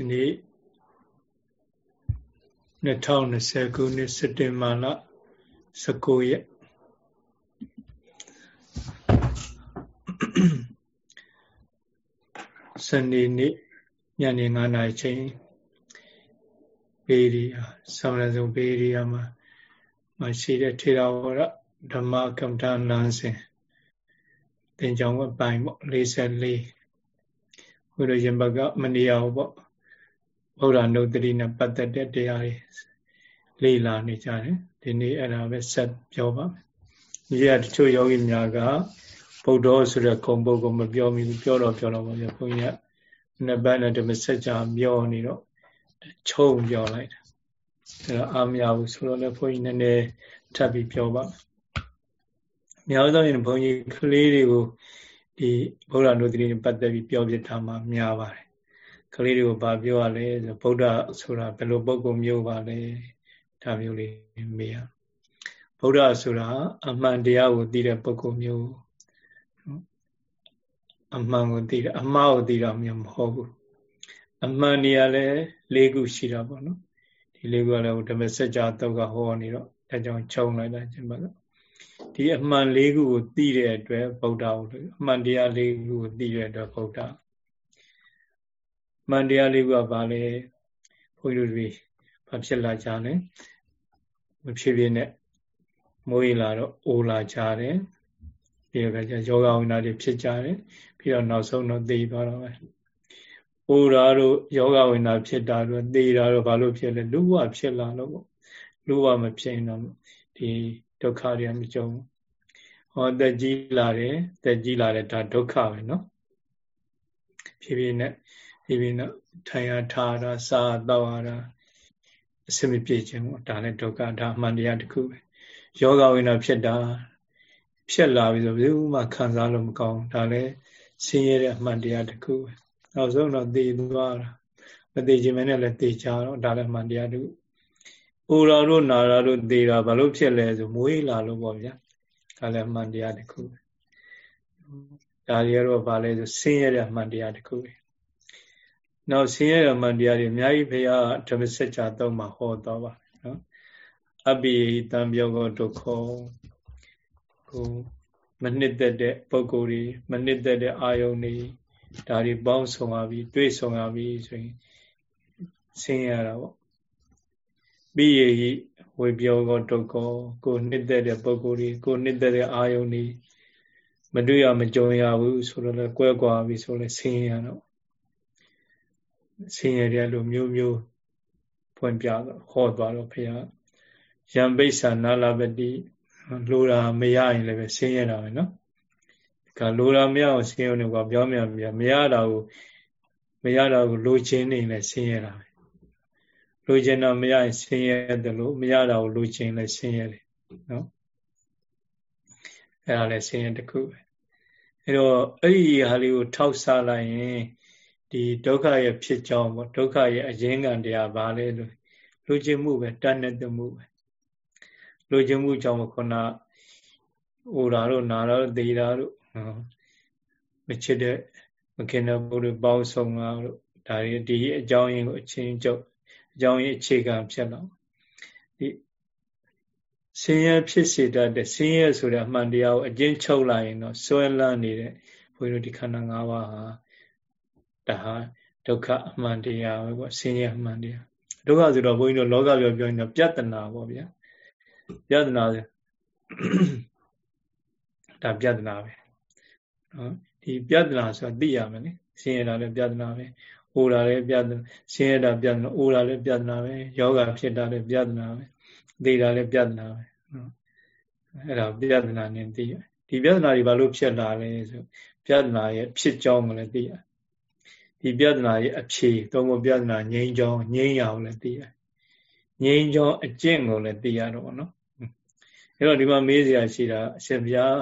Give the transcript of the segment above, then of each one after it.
ဒီနေ့2020ခုနှစ်စက်တင်ဘာလ19ရက်စနေနေ့ညနေ9နာရီချိန်ပေရီယာသမဏဇုံပေရီယာမှာမရှိတဲ့ထေရဝါဒဓမ္မကမ္မဋ္ဌာန်းလမ်းစဉ်သင်္ကြောင်းဝပိုင်းပေါ့44ဘုရားရှင်ဘကမနီယာပေါ့ ဗုဒ္ဓနုတ္တိနဲ့ပတ်သက်တဲ့တရားတွေလေ့လာနေကြတယ်ဒီနေ့အဲ့ဒါပဲဆက်ပြောပါမယ်။ဒီကတချို့ယောဂီများကဗုဒ္ဓဆိုတဲ့ခုံပုတ်ကိုမပြောမိဘူးပြောတော့ပြောတော့ပါဗျာဘုန်းကြီးကနှစ်ပတ်နဲ့ဓမ္မစကြာပြောနေတော့ခြုံပြောလိုက်တာအဲ့တော့အာမရဘူးဆိုတော့လည်းဘုန်းကြီးနည်းနည်းထပ်ပြီးပြောပါများသောရင်ဘုန်းကြီးကလေးတွေကိုဒီဗုဒ္ဓနုတ္တိနဲ့ပတ်သက်ပြီးပြောပြထားမှများပါတယ်က လေးတွေကိုဗာပြောရလဲဆိုဗုဒ္ဓဆိုတာဘယ်လိုပုဂ္ဂိုလ်မျိုးပါလဲဒါမျိုးလေးမေးရဗုဒ္ဓဆိုတာအမှန်တရားကိုသိတဲ့ပုဂ္ဂိုလ်မျိုးအမှန်ကိုသိတယ်အမှားကိုသိတာမျိုးမဟုတ်ဘူးအမှန်နေရာလဲ၄ခုရှိတာပေါ့နော်ဒီ၄ခုကလည်းဓမ္မစကြာတော့ကဟောနေတော့အဲကြောင့်ခြုံလိုက်တာကျမကဒီအမှန်၄ခုကိုသိတဲ့အတွက်ဗုဒ္ဓကိုအမှန်တရား၄ခုကိုသိတဲ့အတွက်ဗုဒ္ဓ မှန်တရားလေးခုကဘာလဲဘုန်းကြီးတို့တွေဘာဖြစ်လာကြလဲမဖြစ်ဖြစ်နဲ့မိုးရီလာတော့အိုလာကြတယ်ပြီးတော့ကျယောဂဝိနာတွေဖြစ်ကြတယ်ပြီးတော့နောက်ဆုံးတော့သိသွားတော့ပဲအိုရာတို့ယောဂဝိနာဖြစ်တာတို့သိတာတို့ဘာလို့ဖြစ်လဲလူဘဝဖြစ်လာလို့ပေါ့လူဘဝမဖြစ်ရင်တော့ဒီဒုက္ခတွေမကြုံဟောတက်ကြီးလာတယ်တက်ကြီးလာတယ်ဒါဒုက္ခပဲเนาะဖြည်းဖြည်းနဲ့ ဖြည်းဖြည်းနဲ့ထိုင်ရထားတာစားတော့ရတာအစမပြေခြင်းပေါ့ဒါလည်းဒုက္ခဒါအမှန်တရားတစ်ခုပဲယောဂဝိနာဖြစ်တာဖြစ်လာပြီဆိုဘယ်သူမှခံစားလို့မကောင်းဒါလည်းဆင်းရဲတဲ့အမှန်တရားတစ်ခုပဲနောက်ဆုံးတော့သိသွားတာမသိခြင်းမနဲ့လည်းသိကြတော့ဒါလည်းအမှန်တရားတစ်ခုအိုရာတို့နာရာတို့သိတာဘာလို့ဖြစ်လဲဆိုမွေးလာလို့ပေါ့ဗျာဒါလည်းအမှန်တရားတစ်ခုပဲဒါတွေကတော့ဘာလဲဆိုဆင်းရဲတဲ့အမှန်တရားတစ်ခုပဲ နောက်ဆင်းရဲတဲ့အမှန်တရားတွေအများကြီးဖေဟာဓမ္မစကြာသုံးမှာဟောတော့ပါနော်အပိတံပြောကောဒုက္ခကိုမနှစ်သက်တဲ့ပုံကိုယ်တွေမနှစ်သက်တဲ့အာယုန်တွေဒါတွေပေါင်းဆောင်ရပြီးတွေးဆောင်ရပြီးဆိုရင်ဆင်းရဲတာပေါ့ပိယေဟိဝေပြောကောဒုက္ခကိုနှစ်သက်တဲ့ပုံကိုယ်တွေကိုနှစ်သက်တဲ့အာယုန်တွေမတွေ့ရမကြုံရဘူးဆိုတော့လည်းကွဲကွာပြီဆိုလည်းဆင်းရဲတော့ ဆင်းရဲတဲ့လိုမျိုးမျိုးဖွင့်ပြတော့ဟောသွားတော့ဖះယံပိဿာနာလပတိလိုတာမရရင်လည်းပဲဆင်းရဲတာပဲနော်ကလိုတာမရအောင်ဆင်းရဲနေကပြောင်းမြန်ပြမရတာကိုမရတာကိုလိုချင်နေလည်းဆင်းရဲတာပဲလိုချင်တာမရရင်ဆင်းရဲတယ်လို့မရတာကိုလိုချင်လည်းဆင်းရဲတယ်နော်အဲ့ဒါလည်းဆင်းရဲတစ်ခုပဲအဲ့တော့အဲ့ဒီဟာလေးကိုထောက်ဆလိုက်ရင် ဒီဒုက္ခရဲ့ဖြစ်ကြောင်းပေါ့ဒုက္ခရဲ့အရင်းခံတရားဘာလဲလို့လူကျင်မှုပဲတတ်တဲ့မှုပဲလူကျင်မှုကြောင့်ခုနဟိုတာတို့နာတာတို့သေတာတို့မချစ်တဲ့မခင်တဲ့ဘုရားပေါင်းဆောင်တာတို့ဒါတွေဒီအကြောင်းရင်းကိုအချင်းကျုပ်အကြောင်းရင်းအခြေခံဖြစ်တော့ဒီဆင်းရဲဖြစ်စေတတ်တဲ့ဆင်းရဲဆိုတဲ့အမှန်တရားကိုအကျဉ်းချုပ်လိုက်ရင်တော့ဆွဲလန်းနေတဲ့ဘုရားတို့ဒီခန္ဓာ၅ပါးဟာ ဒါဟာဒုက္ခအမှန်တရားပဲပေါ့ဆင်းရဲအမှန်တရားဒုက္ခဆိုတော့ဘုန်းကြီးတို့လောကပြောပြောရင်တော့ပြဿနာပေါ့ဗျာပြဿနာဒါပြဿနာပဲနော်ဒီပြဿနာဆိုတာသိရမယ်လေဆင်းရဲတာလည်းပြဿနာပဲအိုတာလည်းပြဿနာဆင်းရဲတာပြဿနာအိုတာလည်းပြဿနာပဲယောဂဖြစ်တာလည်းပြဿနာပဲသိတာလည်းပြဿနာပဲနော်အဲ့ဒါပြဿနာနဲ့သိရဒီပြဿနာတွေဘာလို့ဖြစ်လာလဲဆိုပြဿနာရဲ့ဖြစ်ကြောင်းကိုလည်းသိရ ဒီပြဿနာရဲ့အဖြေသုံးဖို့ပြဿနာငြိမ်းချောင်းငြိမ်းရအောင်လည်းသိရငြိမ်းချောင်းအကျင့်ကိုလည်းသိရတော့ဗောနော်အဲ့တော့ဒီမှာမေးစရာရှိတာအရှင်ဘုရား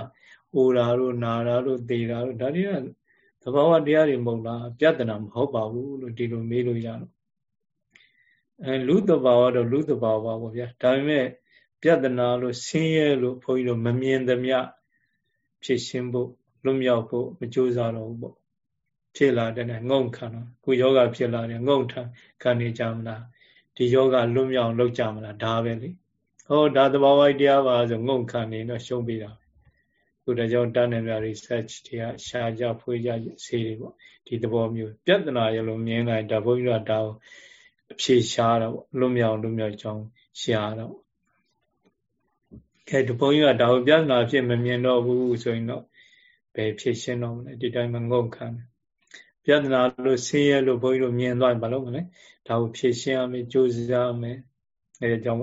အိုတာတို့နာတာတို့သေတာတို့ဒါတွေကသဘာဝတရားတွေမဟုတ်လားပြဿနာမဟုတ်ပါဘူးလို့ဒီလိုမေးလို့ရတော့အဲလူတဘာဝတော့လူတဘာဝပါဗောဗျာဒါပေမဲ့ပြဿနာလို့ဆင်းရဲလို့ဘုန်းကြီးတို့မမြင်သမျှဖြစ်ရှင်းဖို့လွတ်မြောက်ဖို့မကြိုးစားတော့ဘူးပေါ့ ဖြစ်လာတဲ့ငုံခံတော့ကိုယောဂဖြစ်လာတယ်ငုံထခံနေကြမလားဒီယောဂလွတ်မြောက်လောက်ကြမလားဒါပဲလေဟောဒါသဘာဝတရားပါဆိုငုံခံနေတော့ရှုံးပေးတာခုဒါကြောင့်တန်းနေမြ research တွေကရှားကြဖွေးကြဆေးတွေပေါ့ဒီသဘောမျိုးပြဿနာရလို့မြင်လိုက်ဒါဘုန်းကြီးတို့ဒါအဖြေရှားတော့လွတ်မြောက်လွတ်မြောက်ကြောင်းရှားတော့ခဲဒီဘုန်းကြီးကဒါကိုပြဿနာဖြစ်မမြင်တော့ဘူးဆိုရင်တော့ဘယ်ဖြစ်ရှင်းတော့မလဲဒီတိုင်းမငုံခံတယ် ပြဿနာလို့ဆင်းရဲလို့ဘုန်းကြီးတို့မြင်သွားရင်ဘာလို့မလဲဒါကိုဖြေရှင်းရမယ်ကြိုးစားရမယ်အဲဒါကြောင့်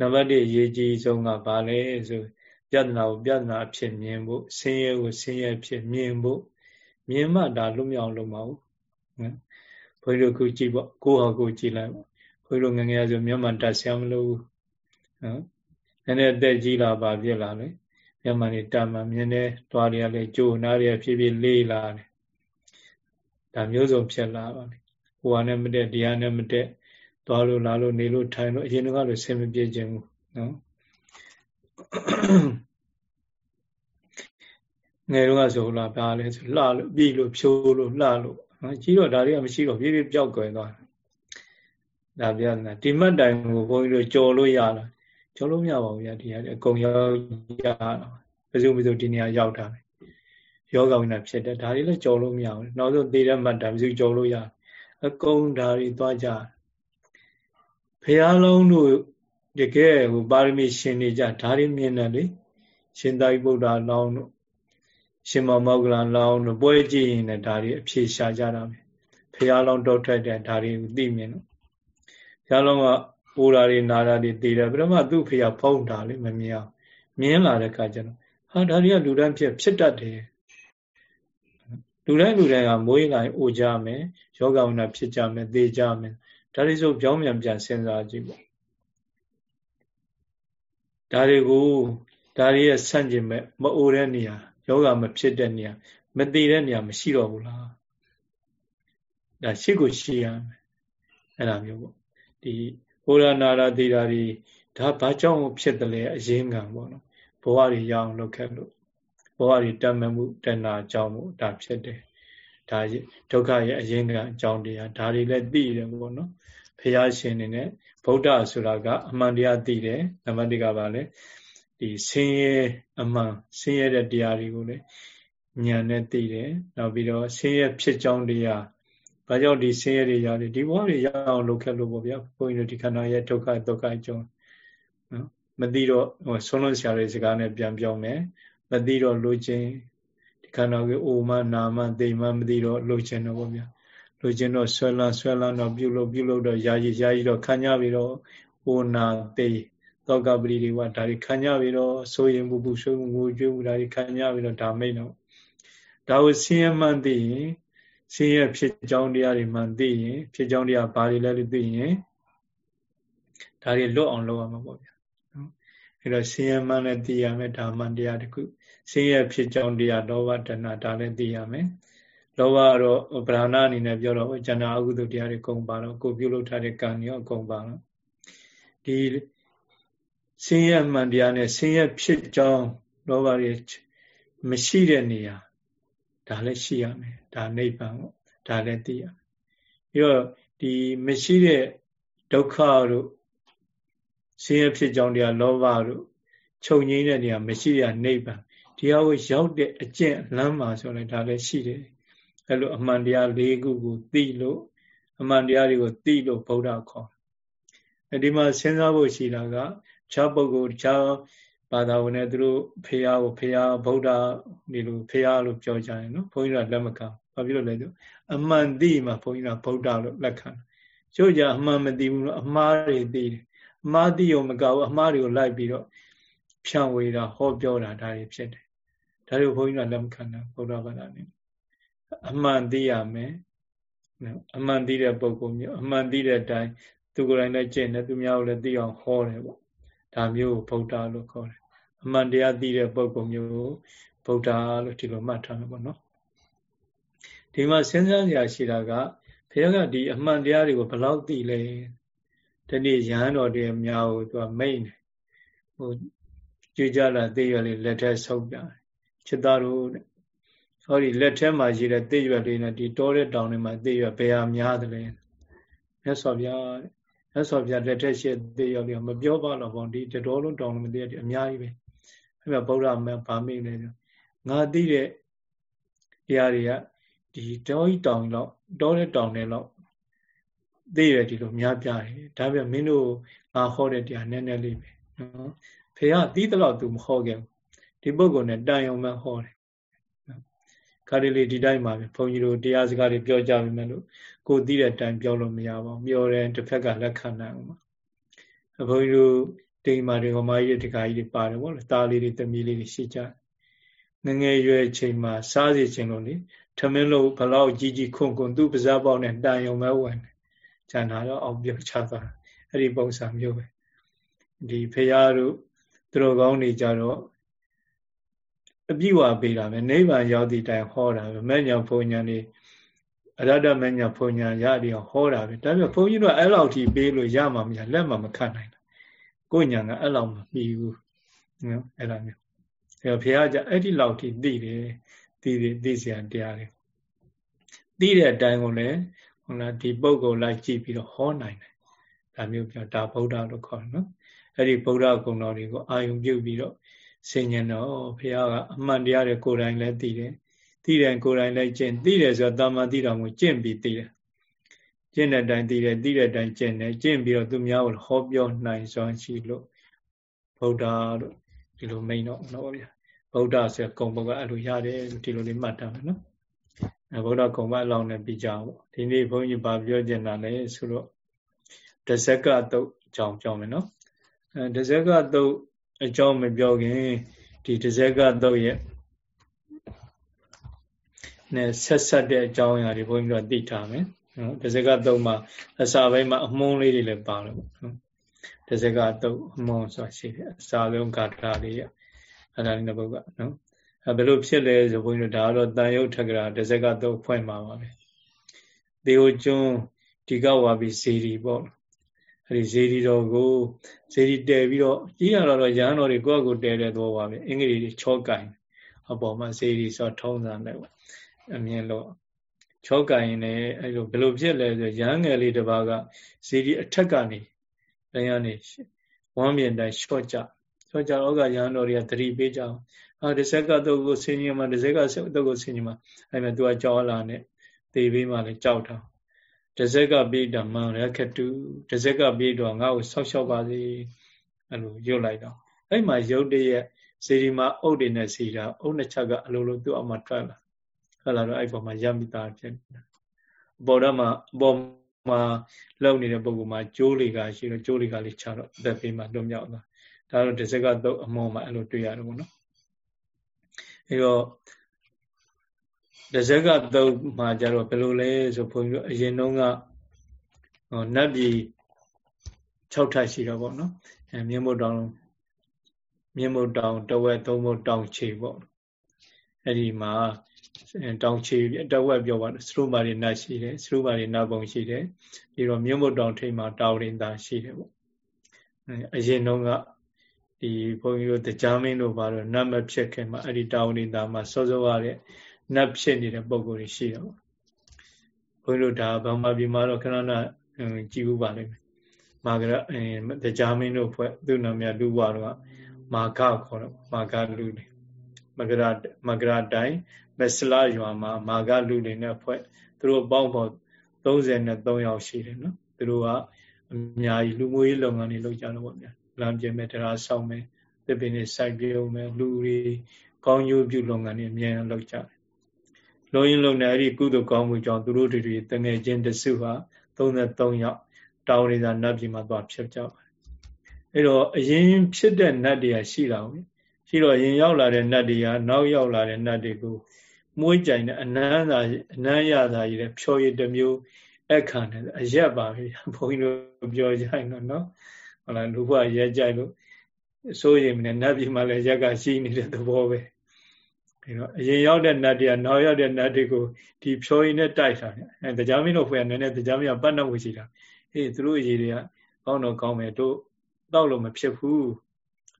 နံပါတ်1အရေးကြီးဆုံးကဘာလဲဆိုပြဿနာကိုပြဿနာဖြစ်မြင်ဖို့ဆင်းရဲကိုဆင်းရဲဖြစ်မြင်ဖို့မြင်မှဒါလွတ်မြောက်လို့မဟုတ်နော်ဘုန်းကြီးတို့ခုကြည့်ပေါ့ကိုယ့်ဟာကိုယ်ကြည့်လိုက်ပေါ့ဘုန်းကြီးတို့ငငယ်ဆိုမျက်မှန်တက်ဆရာမလို့နော်နည်းနည်းအသက်ကြီးလာပါပြစ်လာလေမျက်မှန်တွေတမှမြင်နေသွားရလေကြိုးနားရဖြည်းဖြည်းလေးလာတယ် ဒါမျိုးစုံဖြစ်လာပါလေဟိုဟာနဲ့မတက်တရားနဲ့မတက်သွားလို့လာလို့နေလို့ထိုင်လို့အရင်ကလိုဆင်မပြေခြင်းဘူးနော်ငယ်တော့ဆိုလာပါလဲဆိုလှလို့ပြီလို့ဖြိုးလို့လှလို့နော်ကြီးတော့ဒါတွေကမရှိတော့ပြေးပြေးပျောက်ကွယ်သွားတာဒါပြနာဒီမတ်တိုင်ကိုဘုန်းကြီးတို့ကြော်လို့ရလားကြော်လို့မရပါဘူးဗျာဒီဟာအကုန်ရောက်ရတော့ဘယ်သူမှမဆိုဒီနေရာရောက်တာ ယောဂဝိနာဖြစ်တယ်ဒါတွေလည်းကြော်လို့မရဘူးနောက်ဆုံးသေတဲ့မတ်တိုင်ဘယ်သူကြော်လို့ရအကုန်ဒါတွေသွားကြဖះလုံးတို့တကယ်ဟိုပါရမီရှင်နေကြဒါတွေမြင်တယ်လေရှင်သာရိပုတ္တရာလောင်းတို့ရှင်မောမောကလလောင်းတို့ပွဲကြည့်ရင်လည်းဒါတွေအဖြေရှာကြတာပဲဖះလောင်းတောထွက်တဲ့ဒါတွေကိုသိမြင်တော့ဖះလောင်းကပူတာတွေနာတာတွေသိတယ်ပြမသူ့ဖះဖုံးတာလေမမြင်အောင်မြင်လာတဲ့အခါကျတော့ဟာဒါတွေကလူတိုင်းဖြစ်ဖြစ်တတ်တယ် လူတိုင်းလူတိုင်းကမွေးလိုက်အိုကြမယ်ယောဂဝနာဖြစ်ကြမယ်သေကြမယ်ဒါတွေဆိုပြောင်းပြန်ပြန်စဉ်းစားကြည့်ပေါ့ဒါတွေကိုဒါတွေရဲ့ဆန့်ကျင်မဲ့မအိုတဲ့နေရာယောဂမဖြစ်တဲ့နေရာမသေးတဲ့နေရာမရှိတော့ဘူးလားဒါရှိကိုရှိရမယ်အဲ့ဒါမျိုးပေါ့ဒီဘုရားနာရာသေးတာတွေဒါဘာကြောင့်ဖြစ်တယ်လဲအရင်ကပေါ့နော်ဘဝတွေရအောင်လုပ်ခဲ့လို့ ဘဝတွေတတ်မှတ်မှုတဏှာကြောင့်မို့ဒါဖြစ်တယ်ဒါဒုက္ခရဲ့အရင်ကအကြောင်းတရားဒါတွေလည်းသိတယ်ပေါ့နော်ဖះရှင်နေနဲ့ဗုဒ္ဓဆိုတာကအမှန်တရားသိတယ်နံပါတ်1ကပါလဲဒီဆင်းရဲအမှန်ဆင်းရဲတဲ့တရားတွေကိုလည်းဉာဏ်နဲ့သိတယ်နောက်ပြီးတော့ဆင်းရဲဖြစ်ကြောင်းတရားဘာကြောင့်ဒီဆင်းရဲတွေရတယ်ဒီဘဝတွေရအောင်လုပ်ခဲ့လို့ပေါ့ဗျာဘုန်းကြီးတို့ဒီခန္ဓာရဲ့ဒုက္ခဒုက္ခအကြောင်းနော်မသိတော့ဟိုဆုံးလုံးဆရာတွေစကားနဲ့ပြန်ပြောမယ် မသိတော့လိုချင်ဒီခန္ဓာကိုအိုမနာမသိမမသိတော့လိုချင်တော့ပေါ့ဗျာလိုချင်တော့ဆွဲလန်းဆွဲလန်းတော့ပြုလို့ပြုလို့တော့ယာယီယာယီတော့ခံရပြီးတော့အိုနာသိသောကပရိဒီဝဒါတွေခံရပြီးတော့ဆိုရင်ဘူးဘူးဆိုငိုကြွေးဘူးဒါတွေခံရပြီးတော့ဒါမိတ်တော့ဒါကိုဆင်းရဲမှန်သိရင်ဆင်းရဲဖြစ်ကြောင်းတရားတွေမှန်သိရင်ဖြစ်ကြောင်းတရားဘာတွေလဲလို့သိရင်ဒါတွေလွတ်အောင်လုပ်ရမှာပေါ့ဗျာနော်အဲတော့ဆင်းရဲမှန်လည်းသိရမယ်ဒါမှန်တရားတစ်ခု ဆင်းရဲဖြစ်ကြောင်းတရားလောဘတဏှာဒါလည်းသိရမယ်လောဘတော့ဗราဏအနေနဲ့ပြောတော့ဇဏအကုသိုလ်တရားတွေကုန်ပါတော့ကိုပြုလုပ်ထားတဲ့ကံတွေရောကုန်ပါတော့ဒီဆင်းရဲမှန်တရားနဲ့ဆင်းရဲဖြစ်ကြောင်းလောဘတွေမရှိတဲ့နေရာဒါလည်းရှိရမယ်ဒါနိဗ္ဗာန်ပေါ့ဒါလည်းသိရမယ်ပြီးတော့ဒီမရှိတဲ့ဒုက္ခတို့ဆင်းရဲဖြစ်ကြောင်းတရားလောဘတို့ချုပ်ငိမ့်တဲ့နေရာမရှိရနိဗ္ဗာန် ဒီဟာကိုရောက်တဲ့အကျင့်လမ်းမှာဆိုရင်ဒါလည်းရှိတယ်အဲ့လိုအမှန်တရား၄ခုကိုသိလို့အမှန်တရားတွေကိုသိလို့ဗုဒ္ဓခေါ်တယ်ဒီမှာစဉ်းစားဖို့ရှိတာကခြားပုဂ္ဂိုလ်ခြားဘာသာဝင်နဲ့သူတို့ဖေယကိုဖေယဗုဒ္ဓဒီလိုဖေယလို့ပြောကြတယ်နော်ဘုန်းကြီးကလက်မခံဘာဖြစ်လို့လဲဆိုအမှန်သိမှဘုန်းကြီးကဗုဒ္ဓလို့လက်ခံကျို့ကြအမှန်မသိဘူးလို့အမှားတွေသိတယ်အမှားသိုံမကဘူးအမှားတွေကိုလိုက်ပြီးတော့ဖြန့်ဝေတာဟောပြောတာဒါတွေဖြစ်တယ် ဒါတွေကိုဘုန်းကြီးကလက်မခံတာဗုဒ္ဓဘာသာနဲ့အမှန်သိရမယ်အမှန်သိတဲ့ပုဂ္ဂိုလ်မျိုးအမှန်သိတဲ့အတိုင်းသူကိုယ်တိုင်လည်းကျင့်တယ်သူများကိုလည်းသိအောင်ဟောတယ်ပေါ့ဒါမျိုးကိုဗုဒ္ဓလို့ခေါ်တယ်အမှန်တရားသိတဲ့ပုဂ္ဂိုလ်မျိုးကိုဗုဒ္ဓလို့ဒီလိုမှတ်ထားမှာပေါ့နော်ဒီမှာစဉ်းစားကြရရှိတာကဘုရားကဒီအမှန်တရားတွေကိုဘယ်လောက်သိလဲဒီနေ့ရဟန်းတော်တွေအများကိုသူကမိတ်တယ်ဟိုကြွကြလာသိရလေလက်ထက်ဆုပ်ပြတယ် ချစ်သားတို့ဟောဒီလက်ထဲမှာရှိတဲ့သိရွက်လေးနဲ့ဒီတောတဲ့တောင်တွေမှာသိရွက်ဘယ်ဟာများသလဲမြတ်စွာဘုရားမြတ်စွာဘုရားလက်ထက်ရှိသိရွက်လေးမပြောပါတော့ဘောဒီတတော်လုံးတောင်လုံးမသိရတဲ့အများကြီးပဲအဲ့ဒါဗုဒ္ဓမဗာမိတ်လဲငါသိတဲ့နေရာတွေကဒီတောကြီးတောင်လောက်တောတဲ့တောင်တွေလောက်သိရဒီလိုများပြားတယ်ဒါပြမင်းတို့ငါဟောတဲ့တရားနည်းနည်းလေးပဲနော်ဖေကတီးတလောက်သူမဟောခဲ့ဘူး ဒီပုဂ္ဂိုလ်နဲ့တန်ရုံပဲဟောတယ်ခါဒီလေးဒီတိုင်းမှာပဲဘုန်းကြီးတို့တရားစကားတွေပြောကြပြီမဲ့လို့ကိုသိတဲ့အတိုင်းပြောလို့မရပါဘူးပြောတယ်တစ်ဖက်ကလက်ခံနိုင်အောင်ပါဘုန်းကြီးတို့တိမ်မာတွေဟောမကြီးတခါကြီးတွေပါတယ်ဗောလေသားလေးတွေသမီးလေးတွေရှိကြငငယ်ရွယ်ချိန်မှာစားစီခြင်းလို့လေထမင်းလို့ဘလောက်ကြီးကြီးခွန်ခွန်သူ့ပါးစားပေါက်နဲ့တန်ရုံပဲဝင်တယ်ကျန်တာတော့အောင်ပြောချသွားအဲ့ဒီပုံစံမျိုးပဲဒီဖရာတို့သူတော်ကောင်းတွေကြတော့ အပြည့်ဝပေးတာပဲနိဗ္ဗာန်ရောက်သည့်တိုင်ဟောတာပဲမဲ့ညာဘုံညာနေအရဒမဲ့ညာဘုံညာရပြီးဟောတာပဲဒါပေမဲ့ဘုန်းကြီးတို့အဲ့လောက်ထိပေးလို့ရမှာမရလက်မှမခတ်နိုင်ဘူးကိုညာကအဲ့လောက်မမီဘူးနော်အဲ့လိုမျိုးအဲဘုရားကြအဲ့ဒီလောက်ထိသိတယ်သိတယ်သိစရာတရားတွေသိတဲ့အတိုင်းကိုလည်းဟုတ်လားဒီပုဂ္ဂိုလ်လိုက်ကြည့်ပြီးတော့ဟောနိုင်တယ်ဒါမျိုးပြောဒါဗုဒ္ဓလို့ခေါ်တယ်နော်အဲ့ဒီဗုဒ္ဓဂုဏ်တော်တွေကိုအာယုံပြုပြီးတော့ ဆင်ញံတော့ဘုရားကအမှန်တရားတွေကိုယ်တိုင်လည်းသိတယ်သိတယ်ကိုယ်တိုင်လည်းကျင့်သိတယ်ဆိုတော့တာမန်သိတော်မူကျင့်ပြီးသိတယ်ကျင့်တဲ့အတိုင်းသိတယ်သိတဲ့အတိုင်းကျင့်တယ်ကျင့်ပြီးတော့သူများကိုဟောပြောနိုင်စွမ်းရှိလို့ဗုဒ္ဓလို့ဒီလိုမိန်တော့နော်ဗျာဗုဒ္ဓဆိုကုံဘုတ်ကအဲ့လိုရတယ်ဒီလိုလေးမှတ်ထားမယ်နော်အဲဗုဒ္ဓကုံဘအလောင်းနဲ့ပြီးကြပါဒီနေ့ဘုန်းကြီးဗာပြောချင်တာလဲဆိုတော့တဇက်ကတုတ်အကြောင်းပြောမယ်နော်အဲတဇက်ကတုတ် အကြောင်းမပြောခင်ဒီတဇက်ကတုတ်ရဲ့နဲ့ဆက်ဆက်တဲ့အကြောင်းအရာတွေဘုန်းကြီးတို့သိထားမယ်နော်တဇက်ကတုတ်မှာအစာပိုင်းမှာအမုန်းလေးတွေလည်းပါလို့နော်တဇက်ကတုတ်အမုန်းဆိုတာရှိတယ်အစာလုံးဂါထာလေးရအဲ့ဒါလေးတစ်ပုဒ်ကနော်အဲဘယ်လိုဖြစ်လဲဆိုဘုန်းကြီးတို့ဒါကတော့တန်ရုပ်ထက္ကရာတဇက်ကတုတ်ဖွင့်မှာပါပဲဒေဝကျွန်းဒီကဝါဘီဇေဒီပေါ့ အဲဒီဇေဒီတော်ကိုဇေဒီတဲပြီးတော့ကြီးရတော့ရဟန်းတော်တွေကိုယ့်အကိုတဲတဲ့သဘောပါပဲအင်္ဂလိပ်ချောကင်အပေါ်မှာဇေဒီဆိုထုံးစံတယ်ပေါ့အမြင်လို့ချောကင်နေအဲလိုဘယ်လိုဖြစ်လဲဆိုရဟန်းငယ်လေးတစ်ပါးကဇေဒီအထက်ကနေလည်းကနေဝမ်းမြင်တိုင်းချော့ကြချော့ကြတော့ကရဟန်းတော်တွေကသတိပေးကြအောင်အာဒီဇက်ကတော့ကိုဆင်းရဲမှာဒီဇက်ကတော့ကိုဆင်းရဲမှာအဲမဲ့သူကကြောက်လာနဲ့သေပေးမှလည်းကြောက်တာ တဇက်ကပိဓမ္မရခတုတဇက်ကပိတော့ငါ့ကိုဆောက်ရှောက်ပါစေအဲ့လိုရုပ်လိုက်တော့အဲ့မှာရုပ်တရက်စေဒီမှာအုတ်တွေနဲ့စီတာအုတ်နှစ်ချက်ကအလိုလိုသူ့အမှထွက်လာထွက်လာတော့အဲ့ပေါ်မှာရမိတာဖြစ်နေတာအပေါ်တော့မှအပေါ်မှာလုံနေတဲ့ပုံကမှာကျိုးလေးကရှိတော့ကျိုးလေးကလေးချတော့အသက်ပေးမှလွတ်မြောက်သွားဒါတော့တဇက်ကတော့အမောမှာအဲ့လိုတွေ့ရတယ်ပေါ့နော်အဲ့တော့ တဇက်ကသုတ်မှာကြတော့ဘယ်လိုလဲဆိုဘုန်းကြီးတို့အရင်တုန်းကဟောနတ်ပြည်6ထပ်ရှိတော့ဗောနော်အဲမြင်းမုတ်တောင်မြင်းမုတ်တောင်တဝက်သုံးမုတ်တောင်ခြေပေါ့အဲ့ဒီမှာတောင်ခြေတဝက်ပြောပါစရုမာရီနတ်ရှိတယ်စရုမာရီနတ်ဘုံရှိတယ်ပြီးတော့မြင်းမုတ်တောင်ထိပ်မှာတာဝရင်သာရှိတယ်ပေါ့အရင်တုန်းကဒီဘုန်းကြီးတို့တရားမင်းတို့ဘာလို့နတ်မဖြစ်ခင်မှာအဲ့ဒီတာဝရင်သာမှာစောစောရတဲ့ နတ်ဖြစ်နေတဲ့ပုံကိုယ်တွေရှိတော့ဘုန်းကြီးတို့ဒါဗမာပြည်မှာတော့ခဏနာကြည့်ဥပါလိမ့်မယ်မာဂရအဲတရားမင်းတို့ဖွဲ့သူ့နာမည်လူဘွားတော့မာဂခေါ်တော့မာဂလူတွေမဂရမဂရတိုင်းမစလာရွာမှာမာဂလူတွေနဲ့ဖွဲ့သူတို့ပေါင်းဖို့33ယောက်ရှိတယ်နော်သူတို့ကအများကြီးလူမျိုးရေးလုပ်ငန်းတွေလုပ်ကြတော့ဗောဗျာလမ်းပြင်မဲ့တရားဆောင်မဲ့သစ်ပင်တွေစိုက်ပြုံမဲ့လူတွေကောင်းကျိုးပြုလုပ်ငန်းတွေအများကြီးလုပ်ကြတယ် လုံးရင်လုံးနဲ့အဲ့ဒီကုသိုလ်ကောင်းမှုကြောင့်သူတို့တွေတွေတငယ်ချင်းတစုဟာ33ယောက်တောင်းနေတာနတ်ပြည်မှာသွားဖြစ်ကြပါတယ်အဲ့တော့အရင်ဖြစ်တဲ့နတ်တွေကရှိတာဘူးရှိတော့အရင်ရောက်လာတဲ့နတ်တွေကနောက်ရောက်လာတဲ့နတ်တွေကိုမွေးကြိုင်တဲ့အနမ်းသာအနမ်းရသာကြီးတဲ့ဖြောရည်တစ်မျိုးအခန့်တယ်အရက်ပါပဲဘုန်းကြီးတို့ပြောကြရင်တော့နော်ဟုတ်လားလူဘရက်ကြိုက်လို့စိုးရိမ်နေနတ်ပြည်မှာလည်းရက်ကရှိနေတဲ့သဘောပဲ အဲတော့အရင်ရောက်တဲ့နတ်တွေကနောက်ရောက်တဲ့နတ်တွေကိုဒီဖြောရင်နဲ့တိုက်တာဗျအဲတရားမင်းတို့ဖွယ်ကနည်းနည်းတရားမင်းကပတ်နှုတ်ဝင်ရှိတာအေးသူတို့အရေးတွေကကောင်းတော့ကောင်းမယ်တို့တောက်လို့မဖြစ်ဘူး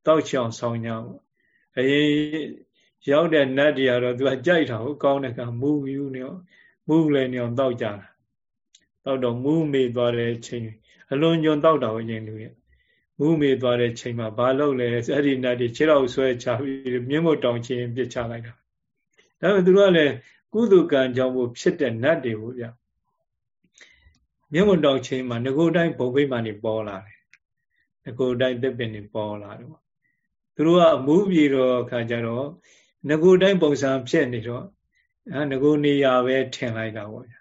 တောက်ချအောင်ဆောင်းကြပေါ့အရင်ရောက်တဲ့နတ်တွေကတော့သူကကြိုက်တာဟုတ်ကောင်းတဲ့ကမူးယူနေအောင်မူးလည်းနေအောင်တောက်ကြတာတောက်တော့မူးမေသွားတဲ့ချိန်အလွန်ကြုံတောက်တာကိုရင်လူရဲ့ မူးမေသွားတဲ့ချိန်မှာဘာလုပ်လဲအဲ့ဒီနတ်တွေခြေတော်ဆွဲချပြီးမြင်းမတောင်ချင်းပြစ်ချလိုက်တာဒါပေမဲ့သူတို့ကလည်းကုသကံကြောင့်ဖြစ်တဲ့နတ်တွေကိုဗျမြင်းမတောင်ချင်းမှာငကိုတိုင်းဘုံဘိမှန်နေပေါ်လာတယ်ငကိုတိုင်းသစ်ပင်နေပေါ်လာတယ်ပေါ့သူတို့ကအမှုပြေတော့ခါကြတော့ငကိုတိုင်းပုံစံဖြစ်နေတော့အဲငကိုနေရပဲထင်လိုက်တာပေါ့ဗျ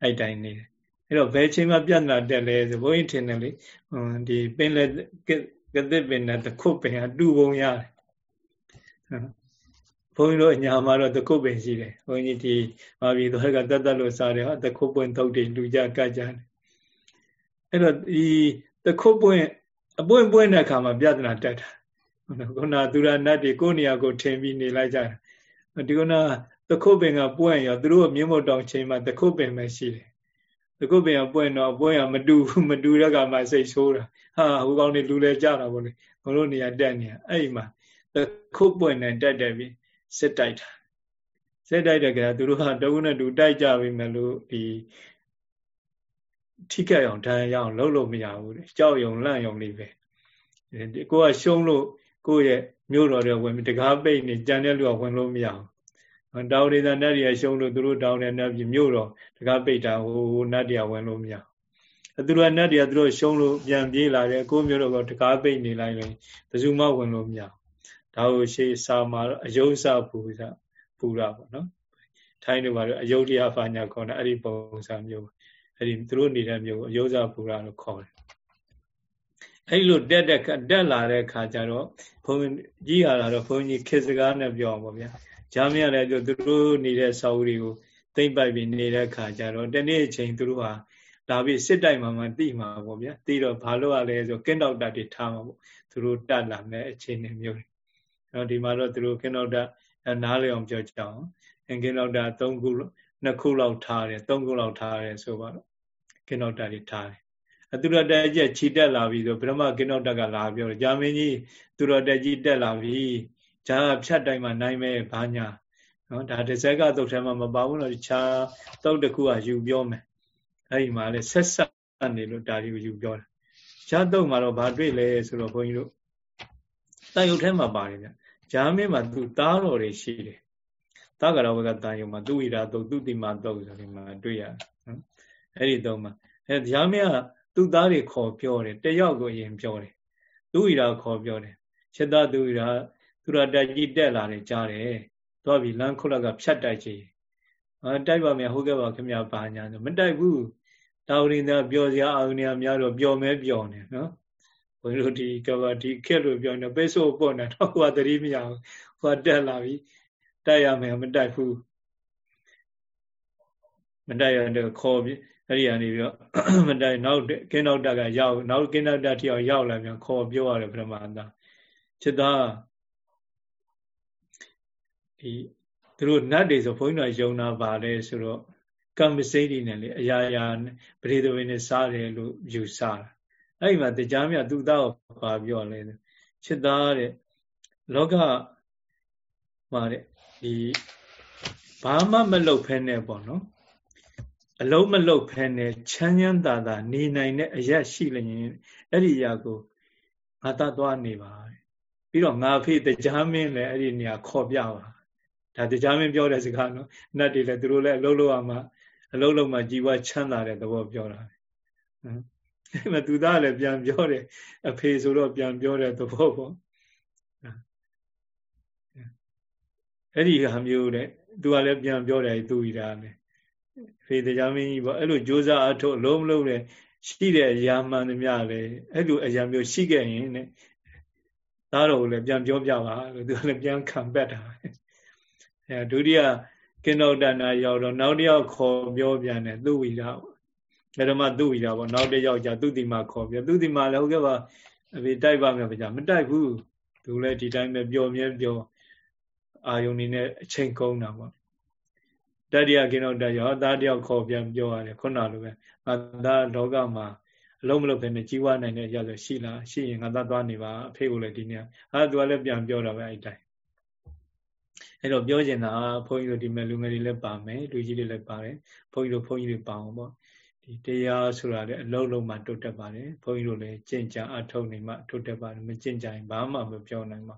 အဲ့တိုင်းနေတယ် အဲ့တော့ဘယ်ချိန်မှပြဿနာတက်လဲဆိုဘုန်းကြီးထင်တယ်လေဒီပင်လေကသစ်ပင်နဲ့တခုတ်ပင်အတူပုံရတယ်ဘုန်းကြီးတို့အညာမှာတော့တခုတ်ပင်ရှိတယ်ဘုန်းကြီးဒီပါပြီတော့ကတတ်တတ်လို့စားတယ်ဟာတခုတ်ပွင့်ထုတ်တယ်လူကြကကြတယ်အဲ့တော့ဒီတခုတ်ပွင့်အပွင့်ပွင့်တဲ့အခါမှာပြဿနာတက်တာခုနသူရနတ်တွေကိုနေရာကိုထင်ပြီးနေလိုက်ကြတယ်ဒီကနတခုတ်ပင်ကပွင့်ရောသူတို့မြင်းမတောင်ချိန်မှာတခုတ်ပင်ပဲရှိတယ် တခုတ်ပင်ကပွင့်တော့ပွင့်ရမတူမတူတဲ့ကမှစိတ်ဆိုးတာဟာဟိုကောင်တွေလူလဲကြတာပေါ့လေဘုလို့နေရာတက်နေအဲ့ဒီမှာတခုတ်ပွင့်နဲ့တက်တယ်ပြီးစစ်တိုက်တာစစ်တိုက်တဲ့ကသူတို့ဟာတဝုနဲ့တူတိုက်ကြပြီမယ်လို့ဒီထိခိုက်အောင်ဒဏ်ရာအောင်လုပ်လို့မရဘူးလေကြောက်ယုံလန့်ယုံလေးပဲကိုကရှုံးလို့ကိုယ့်ရဲ့မြို့တော်တွေဝင်တကားပိတ်နေကြံတဲ့လူကဝင်လို့မရဘူး တောင်ဒေသနတ်တွေကရှုံးလို့သူတို့တောင်တဲ့နတ်ပြည်မြို့တော်တကားပိတ်တာဟိုနတ်တွေကဝင်လို့မရဘူးသူတို့ကနတ်တွေကသူတို့ရှုံးလို့ပြန်ပြေးလာတယ်ကိုမျိုးတို့ကတကားပိတ်နေလိုက်ရင်ဘယ်သူမှဝင်လို့မရဒါကိုရှေးစာမှာအယုစပူစာပူတာပေါ့နော်ထိုင်းတို့ကတော့အယုဒ္ဓယဖာညာခေါ်တာအဲ့ဒီပုံစံမျိုးအဲ့ဒီသူတို့နေတဲ့မျိုးအယုစပူတာလို့ခေါ်တယ်အဲ့လိုတက်တဲ့တက်လာတဲ့ခါကျတော့ဘုန်းကြီးရလာတော့ဘုန်းကြီးခေစကားနဲ့ပြောပါဗျာ ဂျာမင်းလည်းသူတို့နေတဲ့စာအုပ်တွေကိုသိမ့်ပိုက်ပြီးနေတဲ့ခါကျတော့တနေ့အချိန်သူတို့ဟာလာပြီးစစ်တိုက်မှမှတိမှာပေါ့ဗျာတိတော့ဘာလို့ရလဲဆိုကင်းတော့တာတွေထားမှာပေါ့သူတို့တက်လာမဲ့အချိန်တွေမျိုးတွေအဲ့တော့ဒီမှာတော့သူတို့ကင်းတော့တာနားလည်အောင်ပြောကြအောင်ကင်းတော့တာ၃ခုနှစ်ခုလောက်ထားတယ်၃ခုလောက်ထားတယ်ဆိုပါတော့ကင်းတော့တာတွေထားတယ်အသူရတက်ကြီးခြိတက်လာပြီဆိုဗြဟ္မကိနောတက်ကလာပြောတယ်ဂျာမင်းကြီးသူရတက်ကြီးတက်လာပြီ ဂျာဖြတ်တိုင်းမှာနိုင်မဲ့ဘာညာနော်ဒါတစ်စက်ကသုတ်ထဲမှာမပါဘူးတော့ခြားသုတ်တစ်ခုကယူပြောမယ်အဲ့ဒီမှာလဲဆက်ဆက်နေလို့ဒါတွေကိုယူပြောတယ်ခြားသုတ်မှာတော့ဘာတွေ့လဲဆိုတော့ဘုန်းကြီးတို့တန်ရုပ်ထဲမှာပါတယ်ဗျဂျာမင်းမှာသူတားတော်တွေရှိတယ်တာကရဝကတန်ရုံမှာသူဝိရာသုတ်သူတိမသုတ်ဆိုဒီမှာတွေ့ရတယ်နော်အဲ့ဒီတော့မှာအဲဂျာမင်းကသူ့သားတွေခေါ်ပြောတယ်တယောက်ကိုအရင်ပြောတယ်သူဣရာခေါ်ပြောတယ်ချက်သားသူဣရာ သူရတက်ကြီးတက်လာတယ်ကြားတယ်သွားပြီလမ်းခုလက်ကဖြတ်တိုက်ချင်အဲတိုက်ပါမယ်ဟုတ်ကဲ့ပါခင်ဗျာဘာညာဆိုမတိုက်ဘူးတာဝရိန်သာပြောစရာအာရုံများများတော့ပျော်မဲပျော်နေနော်ဘုန်းကြီးတို့ဒီကဘာဒီခက်လို့ပြောနေပိတ်ဆို့ပေါ့နေတော့ဟိုကသတိမရဘူးဟိုကတက်လာပြီတိုက်ရမယ်မတိုက်ဘူးမတိုက်ရတော့ခေါ်ပြီးအဲ့ဒီကနေပြီးတော့မတိုင်နောက်ကင်းနောက်တက်ကရောက်နောက်ကင်းနောက်တက်ထိအောင်ရောက်လာပြန်ခေါ်ပြောရတယ်ပရမန္တจิตသား ဒီသူတို့နတ်တွေဆိုဘုန်းကြီးတို့ယုံနာပါလဲဆိုတော့ကမ္မစိတ်တွေနဲ့လေအရာရာပရိသဝေနဲ့စားတယ်လို့ယူဆတာအဲ့ဒီမှာတရားမြတ်သူသားကိုပါပြောလဲจิตသားတဲ့လောကမှာတဲ့ဒီဘာမှမလုပ်ဖဲနဲ့ပေါ့နော်အလုံးမလုံးဖဲနဲ့ချမ်းချမ်းသာသာနေနိုင်တဲ့အရက်ရှိလျင်အဲ့ဒီအရာကိုငါတတ်သွားနေပါပြီးတော့ငါဖေးတရားမင်းလည်းအဲ့ဒီနေရာခေါ်ပြပါ ဒါတရားမင်းပြောတဲ့စကားနော်နတ်တွေလည်းသူတို့လည်းအလုံးလုံးအောင်မှအလုံးလုံးမှជីវချမ်းသာတဲ့သဘောပြောတာနော်အဲ့မှာသူသားလည်းပြန်ပြောတယ်အဖေဆိုတော့ပြန်ပြောတဲ့သဘောပေါ့အဲ့ဒီဟာမျိုးတဲ့သူကလည်းပြန်ပြောတယ်သူဤတာလည်းဖေတရားမင်းကြီးပေါ့အဲ့လိုကြိုးစားအထုတ်လုံးမလုံးနဲ့ရှိတဲ့အရာမှန်သမျှလေအဲ့လိုအရာမျိုးရှိခဲ့ရင်တဲ့သားတော်ကိုလည်းပြန်ပြောပြပါလို့သူကလည်းပြန်ခံပက်တာ အဲဒုတိယကိဏ္ဍတနာရောက်တော့နောက်တစ်ယောက်ခေါ်ပြောပြန်တယ်သူဝိရာပေါ့ဓမ္မသူဝိရာပေါ့နောက်တစ်ယောက်ကျသူတိမခေါ်ပြသူတိမလည်းဟုတ်ကဲ့ပါအဖေတိုက်ပါမယ်ဗျာမတိုက်ဘူးသူလည်းဒီတိုင်းပဲပျော်မြဲပျော်အာယုန်နေနဲ့အချိန်ကုန်တာပေါ့တတိယကိနောတရောသားတယောက်ခေါ်ပြန်ပြောရတယ်ခုနလိုပဲငါသားလောကမှာအလုံးမလုံးပဲနဲ့ကြီးဝါနိုင်တဲ့ရဆိုရှိလားရှိရင်ငါသားသွားနေပါအဖေကိုလည်းဒီနေ့အဲသူကလည်းပြန်ပြောတာပဲအဲ့တိုင်း အဲ့တော့ပြောချင်တာဘုန်းကြီးတို့ဒီမဲ့လူငယ်တွေလည်းပါမယ်လူကြီးတွေလည်းပါတယ်ဘုန်းကြီးတို့ဘုန်းကြီးတွေပါအောင်ပေါ့ဒီတရားဆိုတာလည်းအလုံးလုံးမှတိုးတက်ပါတယ်ဘုန်းကြီးတို့လည်းကြင်ကြအထုတ်နေမှတိုးတက်ပါတယ်မကြင်ကြရင်ဘာမှမပြောနိုင်ပါ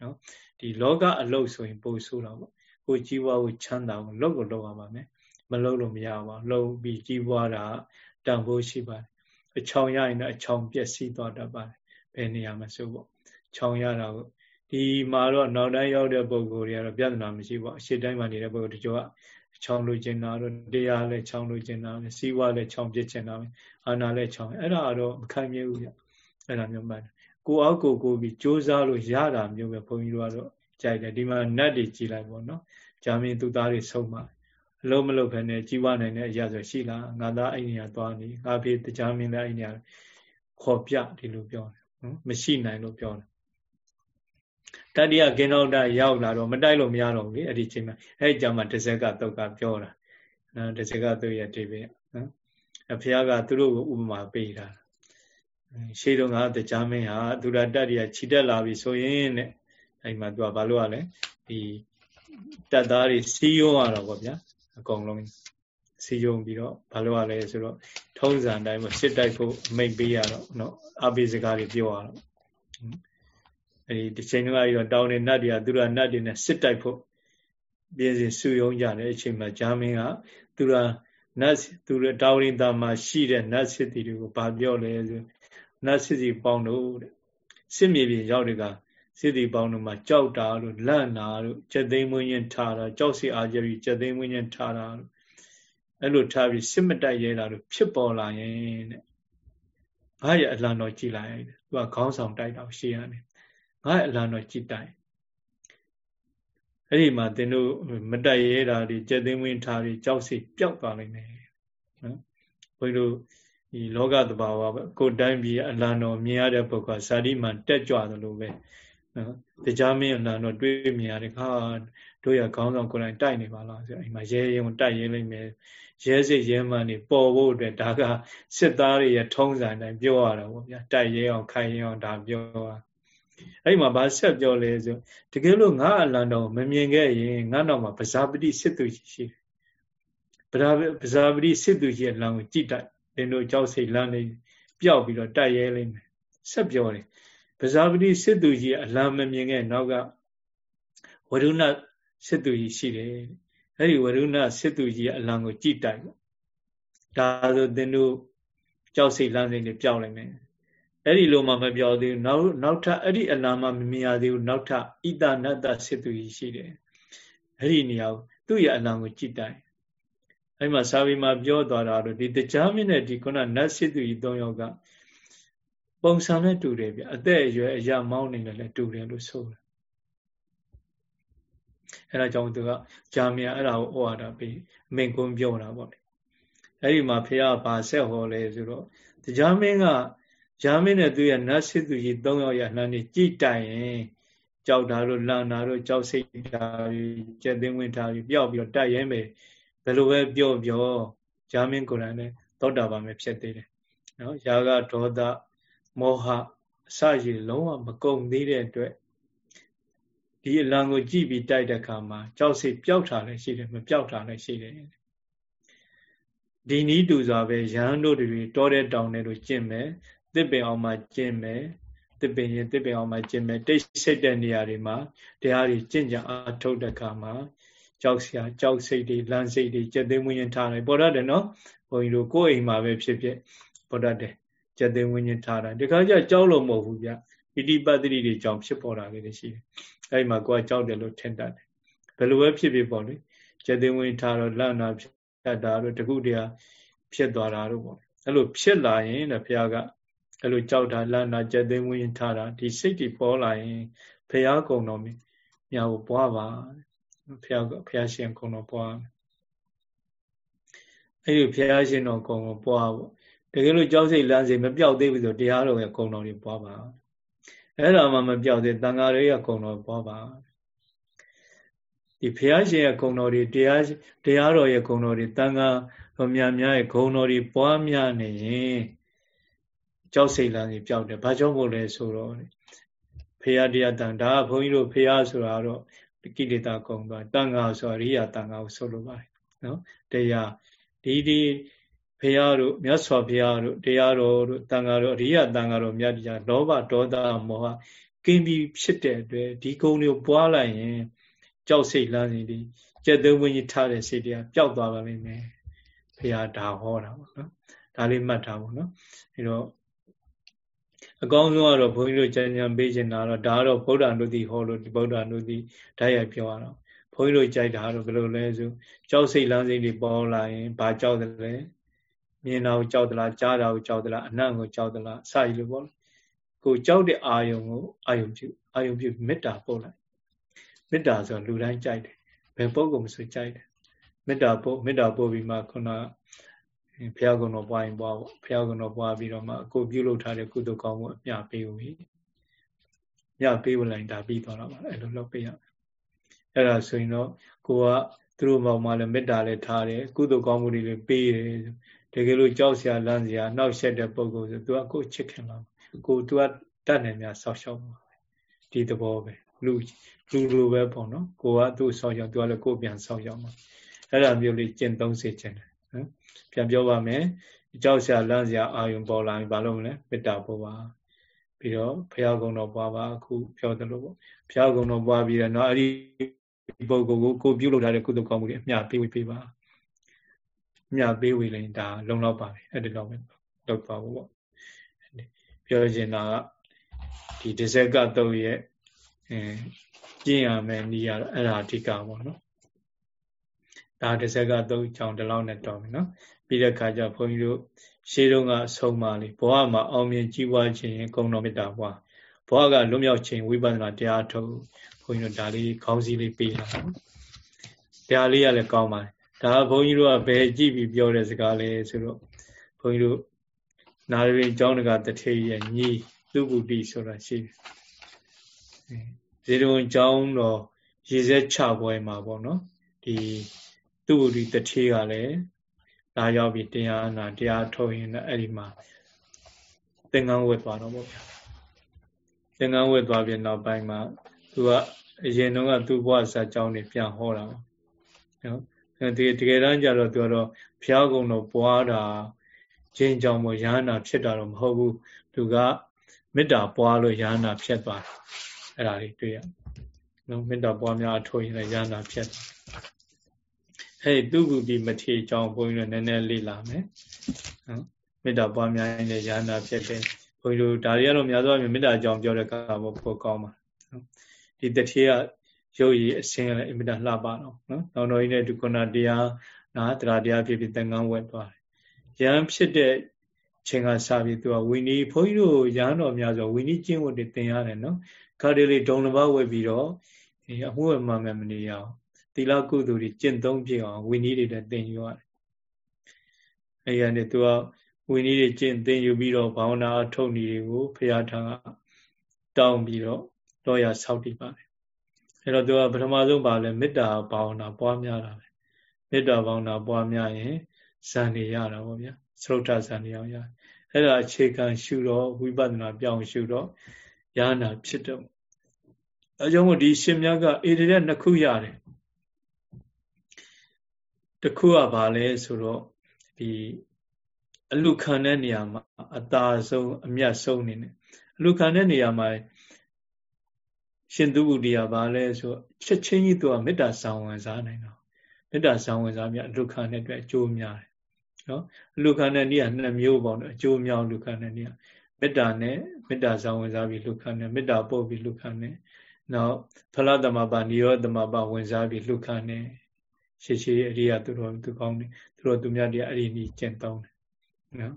နော်ဒီလောကအလုတ်ဆိုရင်ပို့ဆိုးတာပေါ့ကိုကြီးပွားကိုချမ်းသာကိုလုပ်ကိုလုပ်ရပါမယ်မလုပ်လို့မရပါဘူးလုပ်ပြီးကြီးပွားတာတန်ဖိုးရှိပါတယ်အချောင်ရရင်တော့အချောင်ပြက်စီးသွားတတ်ပါတယ်ဘယ်နေရာမှာဆိုပေါ့ချောင်ရတာကို ဒီမှာတော့နောက်တိုင်းရောက်တဲ့ပုံကိုယ်တွေကတော့ပြဿနာမရှိပါဘူးအရှိတိုင်းမှာနေတဲ့ပုံကိုယ်တချို့ကချောင်းလို့ကျင်တာတော့တရားလည်းချောင်းလို့ကျင်တာပဲစီးပွားလည်းချောင်းပြစ်ကျင်တာပဲအာနာလည်းချောင်းအဲ့ဒါတော့မခံမြဲဘူးဗျအဲ့ဒါမျိုးမှန်ကိုအောက်ကိုကိုပြီးစ조사လို့ရတာမျိုးပဲဘုန်းကြီးတို့ကတော့ကြိုက်တယ်ဒီမှာနတ်တွေကြည်လိုက်ပေါ့နော်ဂျာမင်းသူသားတွေဆုံးမှာအလုံးမလုံးဖ ೇನೆ ကြီးပွားနိုင်တဲ့အရာဆိုရှိလားငါသားအဲ့နေရာသွားနေငါဖေးတရားမင်းလည်းအဲ့နေရာခေါ်ပြဒီလိုပြောတယ်နော်မရှိနိုင်လို့ပြောတယ် တတိယကိနောဒရောက်လာတော့မတိုက်လို့မရတော့ဘူးလေအဲ့ဒီချိန်မှာအဲ့ကြမှာတဇက်ကတုတ်ကပြောတာနော်တဇက်ကတုတ်ရဲ့တိပဲနော်အဖះကသူတို့ကိုဥပမာပေးတာရှေးတုန်းကတရားမင်းဟာသူရတတ္တိယခြိတက်လာပြီဆိုရင်တဲ့အဲ့မှာသူကဘာလို့ရလဲဒီတက်သားတွေစီးရုံးရတော့ဗောဗျာအကုန်လုံးစီယုံပြီးတော့ဘာလို့ ਆ လဲဆိုတော့ထုံးစံတိုင်းမှာစစ်တိုက်ဖို့မိတ်ပေးရတော့နော်အပိစကားတွေပြောရတော့ အဲဒီတစ်ချိန်တော့အဲ့တော့တောင်းနေနတ်တွေကသူရနတ်တွေနဲ့စစ်တိုက်ဖို့ပြင်းစင်စုယုံကြတဲ့အချိန်မှာဂျာမင်းကသူရနတ်သူရတောင်းရင်တာမှာရှိတဲ့နတ်စစ်တီတွေကိုဗာပြောလဲဆိုနတ်စစ်စီပေါင်းတို့တဲ့စစ်မြေပြင်ရောက်တွေကစစ်တီပေါင်းတို့မှာကြောက်တာလို့လန့်တာလို့စက်သိမ်းမွင်းရင်ထားတာကြောက်စီအားကြပြီးစက်သိမ်းမွင်းရင်ထားတာလို့အဲ့လိုထားပြီးစစ်မတိုက်ရဲတာလို့ဖြစ်ပေါ်လာရင်တဲ့ငါရဲ့အလံတော်ကြည်လိုက်သူကခေါင်းဆောင်တိုက်တော့ရှေ့ရတယ် ငါရဲ့အလံတော်ကြည်တိုက်အဲ့ဒီမှာသင်တို့မတိုက်ရဲတာဒီစက်သိမ်းမွင်းထားပြီးကြောက်စီပျောက်သွားနိုင်တယ်နော်ဘုန်းကြီးတို့ဒီလောကတဘာဝပဲကိုယ်တိုင်းပြည်အလံတော်မြင်ရတဲ့ပုဂ္ဂိုလ်ဇာတိမှတက်ကြွသလိုပဲနော်တရားမင်းအလံတော်တွေးမြင်ရတယ်ခါတို့ရခေါင်းဆောင်ကိုယ်တိုင်တိုက်နေပါလားဆိုအိမ်မှာရဲရဲတိုက်ရဲလိမ့်မယ်ရဲစစ်ရဲမှန်နေပေါ်ဖို့အတွက်ဒါကစစ်သားတွေရထုံးစံတိုင်းပြောရတာပေါ့ဗျာတိုက်ရဲအောင်ခိုင်ရဲအောင်ဒါပြောတာ အဲ့မှာဗာဆက်ပြောလဲဆိုတကယ်လို့ငါအလံတော်မမြင်ခဲ့ရင်ငါနောက်မှာပဇာပတိစစ်သူရှိတယ်ပဇာပဇာပတိစစ်သူရှိအလံကိုကြည့်တိုက်သင်တို့ကြောက်စိတ်လမ်းနေပျောက်ပြီးတော့တိုက်ရဲလိမ့်မယ်ဆက်ပြောတယ်ပဇာပတိစစ်သူကြီးအလံမမြင်ခဲ့နောက်ကဝရုဏစစ်သူကြီးရှိတယ်အဲ့ဒီဝရုဏစစ်သူကြီးအလံကိုကြည်တိုက်ပေါ့ဒါဆိုသင်တို့ကြောက်စိတ်လမ်းစိတ်တွေပျောက်လိုက်မယ် အဲ့ဒီလိုမှမပြောသေးဘူးနောက်နောက်ထပ်အဲ့ဒီအလံမှမမြင်ရသေးဘူးနောက်ထပ်ဣတနတ္တစစ်သူကြီးရှိတယ်အဲ့ဒီနေရာကိုသူ့ရဲ့အလံကိုကြည်တိုက်အဲ့မှာစာပေမှာပြောသွားတာတော့ဒီတရားမင်းနဲ့ဒီခုနနတ်စစ်သူကြီး၃ယောက်ကပုံစံနဲ့တူတယ်ဗျအသက်အရွယ်အရာမောင်းနေတယ်လည်းတူတယ်လို့ဆိုတယ်အဲဒါကြောင့်သူကဂျာမီယာအဲ့ဒါကိုဩဝါဒပေးအမိန်ကွန်းပြောတာပေါ့လေအဲ့ဒီမှာဖះဗာဆက်ဟောလဲဆိုတော့တရားမင်းက ဂျာမင်းနဲ့သူရဲ့နတ်စစ်သူကြီး၃ယောက်ရလှမ်းနေကြည်တိုင်ရင်ကြောက်တာတို့လန့်တာတို့ကြောက်စိတ်တာကြက်သိန်းဝင်တာပျောက်ပြီးတော့တိုက်ရဲမယ်ဘယ်လိုပဲပြောပြောဂျာမင်းကိုယ်တိုင်လည်းသောတာပန်ပဲဖြစ်သေးတယ်နော်ယာကဒေါသမောဟအစရည်လုံးဝမကုန်သေးတဲ့အတွက်ဒီအလံကိုကြည့်ပြီးတိုက်တဲ့အခါမှာကြောက်စိတ်ပျောက်တာလည်းရှိတယ်မပျောက်တာလည်းရှိတယ်ဒီနီးတူစွာပဲရဟန်းတို့တွေတောတဲ့တောင်တွေတို့ကျင့်မယ် တစ်ပင်အောင်မှကျင့်မယ်တစ်ပင်ရင်တစ်ပင်အောင်မှကျင့်မယ်တိတ်ဆိတ်တဲ့နေရာတွေမှာတရားတွေကျင့်ကြအားထုတ်တဲ့အခါမှာကြောက်စရာကြောက်စိတ်တွေလန့်စိတ်တွေစက်သိမ်းဝိညာဉ်ထားတယ်ပေါ်တတ်တယ်နော်ဘုန်းကြီးတို့ကိုယ်အိမ်မှာပဲဖြစ်ဖြစ်ပေါ်တတ်တယ်စက်သိမ်းဝိညာဉ်ထားတာဒီခါကျကြောက်လို့မဟုတ်ဘူးဗျဣတိပတ္တိတွေကြောင့်ဖြစ်ပေါ်တာလေးတွေရှိတယ်အဲ့မှာကိုယ်ကကြောက်တယ်လို့ထင်တတ်တယ်ဘယ်လိုပဲဖြစ်ဖြစ်ပေါ့လေစက်သိမ်းဝိညာဉ်ထားတော့လန့်တာဖြစ်တာတို့တခုတည်းဖြစ်သွားတာတို့ပေါ့အဲ့လိုဖြစ်လာရင်တဲ့ဘုရားက အဲ့လိုကြောက်တာလန့်တာစက်သိမ်းဝိညာဉ်ထားတာဒီစိတ်တွေပေါ်လာရင်ဘုရားကုံတော်မြတ်ကိုပွားပါဖះဖះရှင်ကုံတော်ပွားအဲ့ဒီဖះရှင်တော်ကုံကိုပွားပေါ့တကယ်လို့ကြောက်စိတ်လမ်းစိတ်မပြောက်သေးဘူးဆိုတရားတော်ရဲ့ကုံတော်တွေပွားပါအဲ့ဒါမှမပြောက်သေးတန်ဃာတွေရဲ့ကုံတော်ပွားပါဒီဖះရှင်ရဲ့ဂုဏ်တော်တွေတရားတရားတော်ရဲ့ဂုဏ်တော်တွေတန်ခါတော်များများရဲ့ဂုဏ်တော်တွေပွားများနေရင် ကြောက်စိတ်လမ်းကြီးပျောက်တယ်ဘာကြောင့်မို့လဲဆိုတော့ဖះတရားတန်ဒါကဘုန်းကြီးတို့ဖះဆိုတာတော့ကိလေသာကုန်သွားတန်ခါဆိုအရိယာတန်ခါကိုဆိုလိုပါတယ်နော်တရားဒီဒီဘုရားတို့မြတ်စွာဘုရားတို့တရားတော်တို့တန်ခါတို့အရိယာတန်ခါတို့မြတ်တရားလောဘဒေါသမောဟကင်းပြီးဖြစ်တဲ့အတွက်ဒီကုံတွေကိုပွားလိုက်ရင်ကြောက်စိတ်လမ်းစီဒီကျက်သုံးဝင်းကြီးထားတဲ့စိတ်တရားပျောက်သွားပါလိမ့်မယ်ဘုရားဒါဟောတာပေါ့နော်ဒါလေးမှတ်ထားပါနော်အဲတော့ အကောင်းဆုံးကတော့ဘုန်းကြီးတို့ကြံကြံပေးချင်တာတော့ဒါကတော့ဗုဒ္ဓနုတိဟောလို့ဒီဗုဒ္ဓနုတိဓာတ်ရိုက်ပြောရတော့ဘုန်းကြီးတို့ကြိုက်တာတော့ဘယ်လိုလဲဆိုကြောက်စိတ်လမ်းစိတ်တွေပေါ်လာရင်ဘာကြောက်တယ်လဲမြင်တာကိုကြောက်သလားကြားတာကိုကြောက်သလားအနံ့ကိုကြောက်သလားစရည်လို့ပေါ့ကိုကြောက်တဲ့အာယုံကိုအာယုံပြုအာယုံပြုမေတ္တာပို့လိုက်မေတ္တာဆိုလူတိုင်းကြိုက်တယ်ဘယ်ပုဂ္ဂိုလ်မဆိုကြိုက်တယ်မေတ္တာပို့မေတ္တာပို့ပြီးမှခုန ဘုရားကုံတော်ပွားရင်ပွားပေါ့ဘုရားကုံတော်ပွားပြီးတော့မှကိုပြုလုပ်ထားတဲ့ကုသိုလ်ကောင်းမှုအမျှပေးဦးပြီညပေးဝင်လိုက်ဒါပြီးသွားတော့ပါအဲ့လိုလုပ်ပေးရမယ်အဲ့ဒါဆိုရင်တော့ကိုကသူတို့ဘောင်မှာလည်းမေတ္တာလည်းထားတယ်ကုသိုလ်ကောင်းမှုတွေလည်းပေးတယ်တကယ်လို့ကြောက်စရာလန့်စရာနှောက်ရှက်တဲ့ပုံကိုဆိုသူကကိုချစ်ခင်လာကိုသူကတတ်နေများဆောက်ရှောက်ပါဒီသဘောပဲလူလူလိုပဲပေါ့နော်ကိုကသူ့ဆောက်ရှောက်သူကလည်းကိုပြန်ဆောက်ရှောက်မှာအဲ့ဒါမျိုးလေးကျင့်သုံးစေခြင်းတယ် နော်ပြန်ပြောပါမယ်ကြောက်စရာလန့်စရာအာယုံပေါ်လာရင်ဘာလုပ်မလဲမေတ္တာပို့ပါပြီးတော့ဘုရားကုံတော်ပွားပါအခုပြောသလိုပေါ့ဘုရားကုံတော်ပွားပြီးတော့နော်အဲ့ဒီပုဂ္ဂိုလ်ကိုကိုပြုလုပ်ထားတဲ့ကုသိုလ်ကောင်းမှုတွေအမျှပေးဝေပေးပါအမျှပေးဝေရင်ဒါလုံလောက်ပါပဲအဲ့ဒီလောက်ပဲလောက်ပါဘူးပေါ့ပြောချင်တာကဒီဒဇက်ကတုတ်ရဲ့အဲကျင့်ရမယ်နေရာအဲ့ဒါအဓိကပေါ့နော် ဒါဒဇက်ကတုတ်ကြောင့်ဒီလောက်နဲ့တော်ပြီနော်ပြီးတဲ့ခါကျဘုန်းကြီးတို့ရှေးတုန်းကအဆုံးမလေးဘဝမှာအောင်မြင်ကြီးပွားခြင်းဂုဏ်တော်မေတ္တာပွားဘဝကလွတ်မြောက်ခြင်းဝိပဿနာတရားထုတ်ဘုန်းကြီးတို့ဒါလေးခေါင်းစည်းလေးပေးတာနော်တရားလေးကလည်းကောင်းပါတယ်ဒါဘုန်းကြီးတို့ကဘယ်ကြည့်ပြီးပြောတဲ့စကားလဲဆိုတော့ဘုန်းကြီးတို့နာရရင်ကျောင်းတကတထေရဲ့ညီသူပုတိဆိုတာရှိတယ်ဇေရဝန်ကျောင်းတော်ရေစက်ချပွဲမှာပေါ့နော်ဒီ သူပုတိတထေကလည်းလာရောက်ပြီးတရားနာတရားထုတ်ရင်လည်းအဲ့ဒီမှာသင်္ကန်းဝတ်သွားတော့ပေါ့ဗျာသင်္ကန်းဝတ်သွားပြီးနောက်ပိုင်းမှာသူကအရင်တော့ကသူ့ဘဝဇာကြောင်းနေပြန်ဟောတာပေါ့နော်ဒီတကယ်တမ်းကျတော့သူကတော့ဘုရားကုံတော်ပွားတာခြင်းကြောင့်မို့ရဟန္တာဖြစ်တာတော့မဟုတ်ဘူးသူကမေတ္တာပွားလို့ရဟန္တာဖြစ်သွားတယ်အဲ့ဒါလေးတွေ့ရနော်မေတ္တာပွားများအထိုးရင်လည်းရဟန္တာဖြစ် တယ်အဲ့သူကုတိမထေအကြောင်းဘုန်းကြီးတို့နည်းနည်းလေ့လာမယ်နော်မေတ္တာပွားများရင်လည်းရဟန္တာဖြစ်တယ်ဘုန်းကြီးတို့ဒါတွေကတော့များသောအားဖြင့်မေတ္တာအကြောင်းပြောတဲ့အခါမှာပိုကောင်းပါနော်ဒီတထေကရုပ်ရည်အစင်းလည်းအမြဲတမ်းလှပတော့နော်တောင်တော်ကြီးနဲ့ဒီခုနတရားနာတရားတရားဖြစ်ပြီးသင်္ကန်းဝက်သွားတယ်ရဟန်းဖြစ်တဲ့ချိန်ကစပြီးသူကဝီနီဘုန်းကြီးတို့ရဟန်းတော်များဆိုဝီနီကျင့်ဝတ်တွေသင်ရတယ်နော်ခါတလေဒုံတစ်ပါးဝက်ပြီးတော့အမှုဝမှန်မှန်မနေရအောင် သီလကုသိုလ်တွေကျင့်သုံးပြအောင်ဝီနီတွေလည်းသင်ယူရတယ်အဲရနေသူကဝီနီတွေကျင့်သင်ယူပြီးတော့ဘာဝနာထုတ်နည်းတွေကိုဖရာထံကတောင်းပြီးတော့တော့ရဆောက်တည်ပါတယ်အဲ့တော့သူကပထမဆုံးပါလဲမေတ္တာဘာဝနာပွားများတာပဲမေတ္တာဘာဝနာပွားများရင်ဇန်နေရတာပေါ့ဗျာသရုတ်ထဇန်နေအောင်ရအဲ့ဒါအခြေခံရှုတော့ဝိပဿနာပြောင်းရှုတော့ရဟနာဖြစ်တော့အဲကြောင့်မို့ဒီရှင်မြတ်ကအေဒီတဲ့နှစ်ခုရတယ် တစ်ခုကဘာလဲဆိုတော့ဒီအလူခံတဲ့နေရာမှာအသာဆုံးအမြတ်ဆုံးနေတယ်အလူခံတဲ့နေရာမှာရှင်သူဝုဒ္ဓရာဘာလဲဆိုချက်ချင်းကြီးသူကမေတ္တာဆောင်ဝင်စားနိုင်တော့မေတ္တာဆောင်ဝင်စားမြတ်အလူခံတဲ့အတွက်အကျိုးများတယ်နော်အလူခံတဲ့နေရာနှစ်မျိုးပေါ့နော်အကျိုးများအလူခံတဲ့နေရာမေတ္တာနဲ့မေတ္တာဆောင်ဝင်စားပြီးလူခံတယ်မေတ္တာပို့ပြီးလူခံတယ်နောက်ဖလသမဘာနိရောဓမဘာဝင်စားပြီးလူခံတယ် ရှေ့ရှေ့အရိယာသူတော်သူကောင်းတယ်သူတော်သူများတရားအဲ့ဒီနည်းကျင့်သုံးတယ်နော်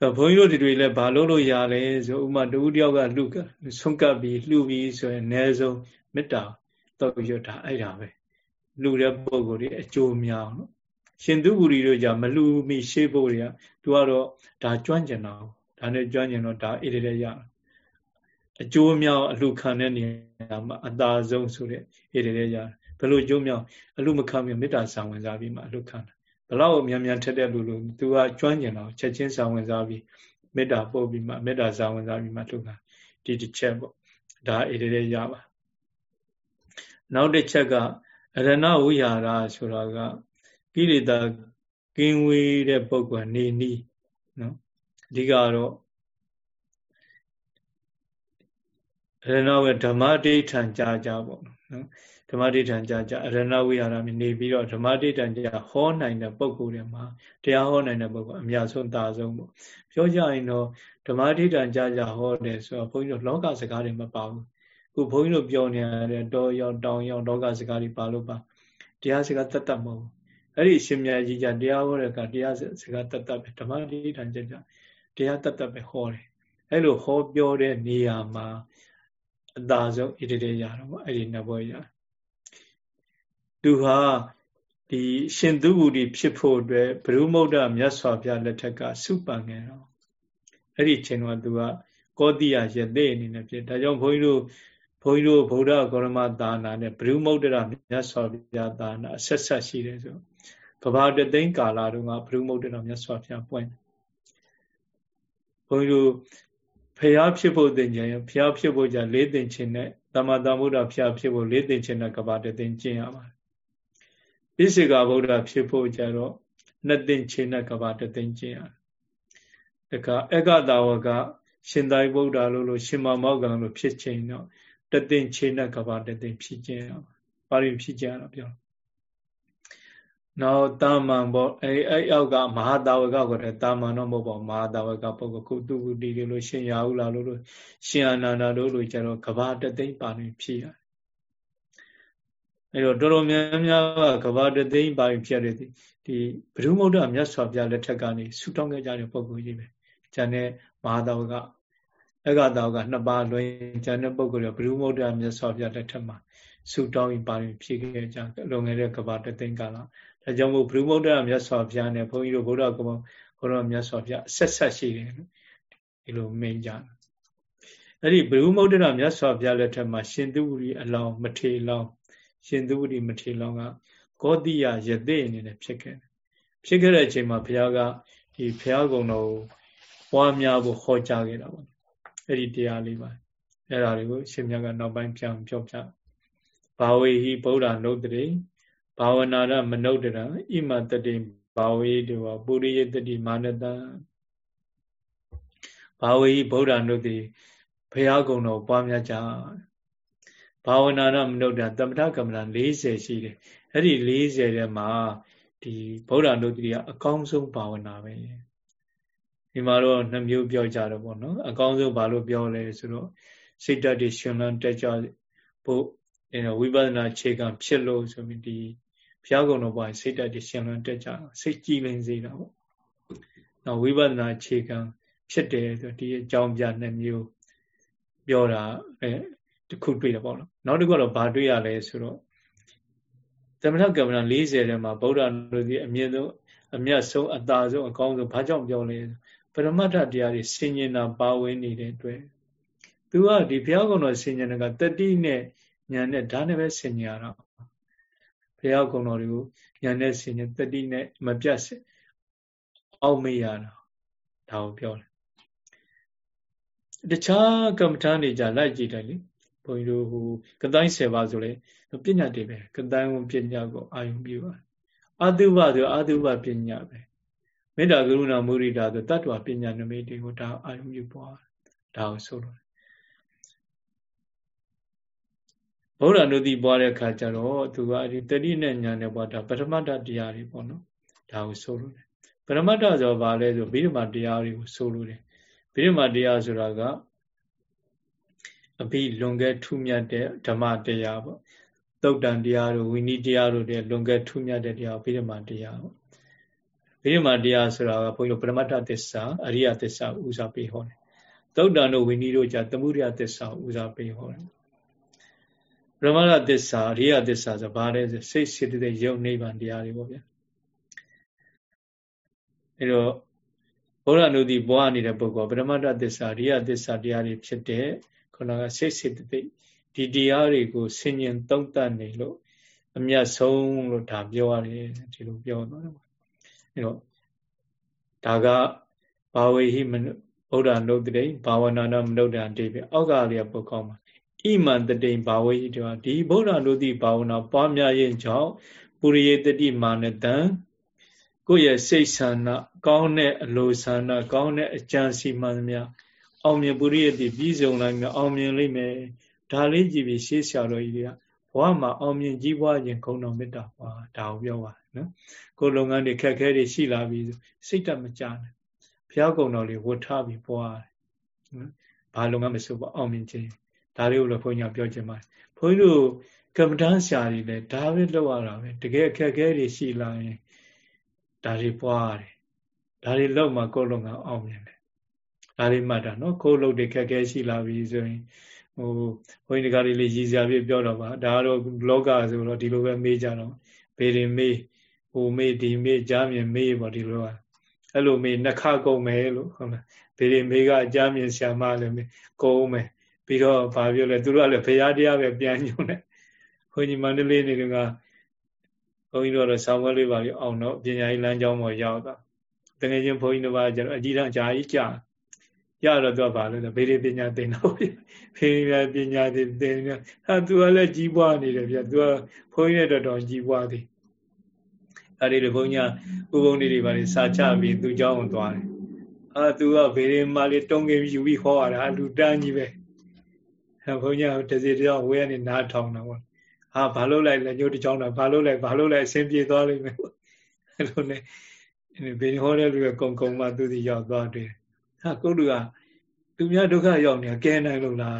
တော့ဘုန်းကြီးတို့ဒီတွေလည်းဘာလို့လို့ရလဲဆိုဥမာတူတယောက်ကလှုပ်ဆုံးကပ်ပြီးလှူပြီးဆိုရင်အ ਨੇ ဆုံးမေတ္တာတော့ရတာအဲ့ဒါပဲလှူတဲ့ပုံကိုယ်တွေအကျိုးများအောင်နော်ရှင်သူဂူရီတို့ကြမလှူမိရှေးဖို့တွေကသူကတော့ဒါကျွမ်းကျင်တော့ဒါနဲ့ကျွမ်းကျင်တော့ဒါအေးတဲ့ရအကျိုးများအလှခံတဲ့နေရာမှာအသာဆုံးဆိုတဲ့အေးတဲ့ရ ဘယ်လိုကျိုးများအလှမခံမြမေတ္တာဆောင်ဝင်စားပြီးမှအလှခံတာဘလောက်မြန်မြန်ထက်တဲ့လူလူသူကကျွမ်းကျင်တော့ချက်ချင်းဆောင်ဝင်စားပြီးမေတ္တာပို့ပြီးမှမေတ္တာဆောင်ဝင်စားပြီးမှလှခံဒီတစ်ချက်ပေါ့ဒါအေးတဲ့ရပါနောက်တစ်ချက်ကအရဏဝိဟာရဆိုတာကကိလေသာကင်းဝေးတဲ့ပုဂ္ဂိုလ်နေနီးနော်အဓိကတော့အရဏဝဓမ္မဒိဋ္ဌံကြာကြာပေါ့နော် ဓမ္မဒိဋ္ဌံကြာကြာအရဏဝိဟာရမြနေပြီးတော့ဓမ္မဒိဋ္ဌံကြာဟောနိုင်တဲ့ပုဂ္ဂိုလ်တွေမှာတရားဟောနိုင်တဲ့ပုဂ္ဂိုလ်အများဆုံးတာဆုံးပေါ့ပြောကြရင်တော့ဓမ္မဒိဋ္ဌံကြာကြာဟောတယ်ဆိုတော့ဘုန်းကြီးတို့လောကစကားတွေမပါဘူးခုဘုန်းကြီးတို့ပြောနေရတဲ့တောရောက်တောင်ရောက်လောကစကားတွေပါလို့ပါတရားစကားတတ်တတ်မဟုတ်ဘူးအဲ့ဒီအရှင်မြတ်ကြီးကြတရားဟောတဲ့ကတရားစကားတတ်တတ်ပဲဓမ္မဒိဋ္ဌံကြာကြာတရားတတ်တတ်ပဲဟောတယ်အဲ့လိုဟောပြောတဲ့နေရာမှာအသာဆုံးဣတိတေရတော့ပေါ့အဲ့ဒီနှစ်ဘွဲရ သူဟာဒီရှင်သူဝူဒီဖြစ်ဖို့အတွက်ဘုရုမုဒ္ဒမြတ်စွာဘုရားလက်ထက်ကစုပန်ခဲ့တော့အဲ့ဒီချိန်တော့သူကကောတိယရသေးအနေနဲ့ဖြစ်ဒါကြောင့်ဘုန်းကြီးတို့ဘုန်းကြီးတို့ဗုဒ္ဓဂေါရမသာနာနဲ့ဘုရုမုဒ္ဒရာမြတ်စွာဘုရားသာနာအဆက်ဆက်ရှိတယ်ဆိုကဘာတသိန်းကာလတုန်းကဘုရုမုဒ္ဒရာမြတ်စွာဘုရားပွင့်ဘုန်းကြီးတို့ဖျားဖြစ်ဖို့တင်ကြရင်ဖျားဖြစ်ဖို့ကြလေးတင်ခြင်းနဲ့တမတမုဒ္ဒဖျားဖြစ်ဖို့လေးတင်ခြင်းနဲ့ကဘာတသိန်းကျင့်ရပါတယ် ပိစိကဗုဒ္ဓဖြစ်ဖို့ကြတော့နှစ်သိန်းခြင်းနဲ့ကဘာတသိန်းကျင့်ရတယ်တခါအက္ခတာဝကရှင်သာရိပုတ္တရာလို့လို့ရှင်မောက္ကံလို့ဖြစ်ခြင်းတော့တသိန်းခြင်းနဲ့ကဘာတသိန်းဖြစ်ခြင်းရပါပါဠိဖြစ်ကြတာပြောနောက်တာမန်ပေါ့အဲအဲ့အောက်ကမဟာတာဝကကိုတဲ့တာမန်တော့မဟုတ်ပါဘူးမဟာတာဝကပုဂ္ဂိုလ်ကုတုကုတီလို့ရှင်ရာဟုလာလို့လို့ရှင်အာနန္ဒလို့လို့ကျတော့ကဘာတသိမ့်ပါနေဖြစ်ရ အဲ့တော့တော်တော်များများကကဘာတသိမ့်ပါနေဖြစ်ရတယ်ဒီဘုရုမုဒ္ဒမြတ်စွာဘုရားလက်ထက်ကနေဆူတောင်းခဲ့ကြတဲ့ပုဂ္ဂိုလ်ကြီးပဲကျန်တဲ့မဟာတာဝကအကတာဝကနှစ်ပါးလွင်ကျန်တဲ့ပုဂ္ဂိုလ်တွေဘုရုမုဒ္ဒမြတ်စွာဘုရားလက်ထက်မှာဆူတောင်းပြီးပါနေဖြစ်ခဲ့ကြလွန်ခဲ့တဲ့ကဘာတသိမ့်ကလာဒါကြောင့်မို့ဘုရုမုဒ္ဒမြတ်စွာဘုရားနဲ့ဘုန်းကြီးတို့ဗုဒ္ဓကမဘုရားမြတ်စွာဘုရားဆက်ဆက်ရှိတယ်ဒီလိုမင်းကြတယ်အဲ့ဒီဘုရုမုဒ္ဒရာမြတ်စွာဘုရားလက်ထက်မှာရှင်သူဝရီအလောင်းမထေလောင်း ရှင်သူဝရီမထေလောင်းကဂောတိယယသိအနေနဲ့ဖြစ်ခဲ့တယ်ဖြစ်ခဲ့တဲ့အချိန်မှာဘုရားကဒီဘုရားကုံတော်ကိုပွားများဖို့ဟောကြားခဲ့တာပေါ့အဲ့ဒီတရားလေးပါအဲ့ဒါတွေကိုရှင်မြတ်ကနောက်ပိုင်းပြန်ပြောပြဘာဝေဟိဗုဒ္ဓနုတ္တိဘာဝနာရမနုဒ္ဒရာဣမတတိဘာဝေတေဝပုရိယတတိမာနတဘာဝေဟိဗုဒ္ဓနုတ္တိဘုရားကုံတော်ပွားများကြ ဘာဝနာရမနုဒ္ဒရာတမထကမ္မဋ40ရှိတယ်အဲ့ဒီ40ထဲမှာဒီဗုဒ္ဓနုတ္တိကအကောင်းဆုံးဘာဝနာပဲဒီမှာတော့နှမျိုးပြောကြတော့ဗောနော်အကောင်းဆုံးဘာလို့ပြောလဲဆိုတော့စိတ်ဓာတ်တွေရှင်လန်းတက်ကြဖို့ဝိပဿနာခြေခံဖြစ်လို့ဆိုပြီးဒီဘုရားကုံတော်ဘွားစိတ်ဓာတ်တွေရှင်လန်းတက်ကြစိတ်ကြည်လင်စေတာပေါ့နောက်ဝိပဿနာခြေခံဖြစ်တယ်ဆိုဒီအကြောင်းပြနှစ်မျိုးပြောတာအဲ တခုတွေ့တယ်ပေါ့နော်နောက်တစ်ခုကတော့ဘာတွေ့ရလဲဆိုတော့သမထကမ္မနာ40ထဲမှာဗုဒ္ဓလူကြီးအမြင့်ဆုံးအမြတ်ဆုံးအသာဆုံးအကောင်းဆုံးဘာကြောင့်ပြောလဲပရမတ္ထတရားတွေဆင်ញင်တာပါဝင်နေတဲ့အတွက်သူကဒီဘုရားကုံတော်ဆင်ញင်တာကတတိနဲ့ညာနဲ့ဒါနဲ့ပဲဆင်ញင်ရတာဘုရားကုံတော်တွေကိုညာနဲ့ဆင်ញင်တတိနဲ့မပြတ်အောက်မေ့ရတာဒါကိုပြောတယ်တခြားကမ္မထာနေကြလိုက်ကြည့်တယ်လေဘု န်းကြီးတို့ဟိုကတိုင်း10ပါးဆိုလေပညာတွေပဲကတိုင်းဝန်ပညာကိုအာယုံပြုပါအာတုဘဆိုအာတုဘပညာပဲမေတ္တာကရုဏာမုရိဒာဆိုတတ္တဝပညာနမိတ်တွေကိုဒါအာယုံပြုပွားဒါကိုဆိုလို့ဗုဒ္ဓနုတိပွားတဲ့ခါကျတော့သူကဒီတတိနဲ့ညာနဲ့ပွားတာပထမတ္တတရားတွေပေါ့နော်ဒါကိုဆိုလို့ပထမတ္တဆိုဘာလဲဆိုဗိဓမာတရားတွေကိုဆိုလို့တယ်ဗိဓမာတရားဆိုတာက အဘိလွန်ကဲထူးမြတ်တဲ့ဓမ္မတရားပေါ့သုတ်တန်တရားတို့ဝိနည်းတရားတို့တဲ့လွန်ကဲထူးမြတ်တဲ့တရားဗိဓမာတရားပေါ့ဗိဓမာတရားဆိုတာကဘုန်းကြီးတို့ပရမတ္ထသစ္စာအရိယသစ္စာဥစားပေးဟောတယ်သုတ်တန်တို့ဝိနည်းတို့じゃသမုဒယသစ္စာဥစားပေးဟောတယ်ပရမတ္ထသစ္စာအရိယသစ္စာဆိုဘာလဲဆိုစိတ်စေတသိက်ယုံနိဗ္ဗာန်တရားတွေပေါ့ဗျာအဲတော့ဘုရားနုတိဘွားနေတဲ့ပုဂ္ဂိုလ်ပရမတ္ထသစ္စာအရိယသစ္စာတရားတွေဖြစ်တဲ့ ခုနကစိတ်စေတသိက်ဒီတရားတွေကိုဆင်ញင်သုံးသပ်နေလို့အမြတ်ဆုံးလို့ဒါပြောရတယ်ဒီလိုပြောသွားတယ်အဲတော့ဒါကဘာဝေဟိမဗုဒ္ဓနုတ္တိဘာဝနာနမနုဒ္ဒံတိပဲအောက်ကလေးကပုတ်ကောင်းပါဣမန္တတိဘာဝေတဝဒီဗုဒ္ဓနုတိဘာဝနာပွားများရင်ကြောင့်ပုရိယေတတိမာနတံကိုယ့်ရဲ့စိတ်ဆန္ဒကောင်းတဲ့အလိုဆန္ဒကောင်းတဲ့အကြံစီမှန်သမျှ အောင်မြင်ပုရိယေတိပြီးဆုံးလိုက်မြအောင်မြင်လိမ့်မယ်ဒါလေးကြည့်ပြီးရှေးဆရာတော်ကြီးတွေကဘဝမှာအောင်မြင်ကြီးပွားခြင်းခုံတော်မေတ္တာပါဒါကိုပြောပါနော်ကိုယ်လုပ်ငန်းတွေခက်ခဲတွေရှိလာပြီစိတ်တက်မကြနဲ့ဘုရားကုံတော်လေးဝတ်ထားပြီးပွားတယ်နော်ဘာလုပ်ငန်းမဆိုပေါ့အောင်မြင်ခြင်းဒါလေးကိုလည်းဘုန်းကြီးပြောချင်ပါတယ်ဘုန်းကြီးတို့ကမ္မဋ္ဌာန်းဆရာတွေလည်းဒါပဲလုပ်ရတာပဲတကယ်အခက်ခဲတွေရှိလာရင်ဒါတွေပွားရတယ်ဒါတွေလောက်မှကိုယ်လုပ်ငန်းအောင်မြင်တယ် ဒါလေးမှတ်တာနော်ကိုယ်လုပ်တွေခက်ခဲရှိလာပြီဆိုရင်ဟိုဘုန်းကြီးတကားလေးလေးရည်စရာပြပြောတော့ပါဒါကတော့လောကဆိုတော့ဒီလိုပဲမေးကြတော့ဘေးရင်မေးဟိုမေးဒီမေးကြားမြင်မေးပေါ့ဒီလိုကအဲ့လိုမေးနှခကုန်မယ်လို့ဟုတ်လားဘေးရင်မေးကအကြားမြင်ဆရာမလည်းမေးကုန်မယ်ပြီးတော့ဗာပြောလဲသူတို့ကလည်းဘုရားတရားပဲပြန်ညွှန်းတယ်ဘုန်းကြီးမန္တလေးနေကဘုန်းကြီးတို့တော့ဆောင်းဝဲလေးပါပြီးအောင်တော့ပညာရေးလမ်းကြောင်းပေါ်ရောက်တာတကယ်ချင်းဘုန်းကြီးတို့ကကျတော့အကြီးတန်းဂျာကြီးကြာ ရတော့တော့ဗာလို့ဗေဒပညာသင်တော့ဖေးပညာသင်သင်ဟာသူကလည်းကြီးပွားနေတယ်ဗျသူကဘုန်းကြီးနဲ့တော်တော်ကြီးပွားသည်အဲ့ဒီလိုဘုန်းကြီးဥပုံလေးတွေပါလေစာချပြီးသူเจ้าအောင်သွားတယ်အာသူကဗေဒမာလေးတုံးကင်ယူပြီးဟောရတာလူတန်းကြီးပဲဘုန်းကြီးကတစီတယောက်ဝဲကနေနားထောင်တာပေါ့ဟာဘာလို့လိုက်လဲညို့တကြောင်တာဘာလို့လိုက်ဘာလို့လိုက်အဆင်ပြေသွားလိမ့်မယ်အဲ့လိုနဲ့ဘယ်ဟောတဲ့လူကကုံကုံမှသူစီရောက်သွားတယ် ဟာကိုလူကသူများဒုက္ခရောက်နေတာကဲနိုင်လို့လား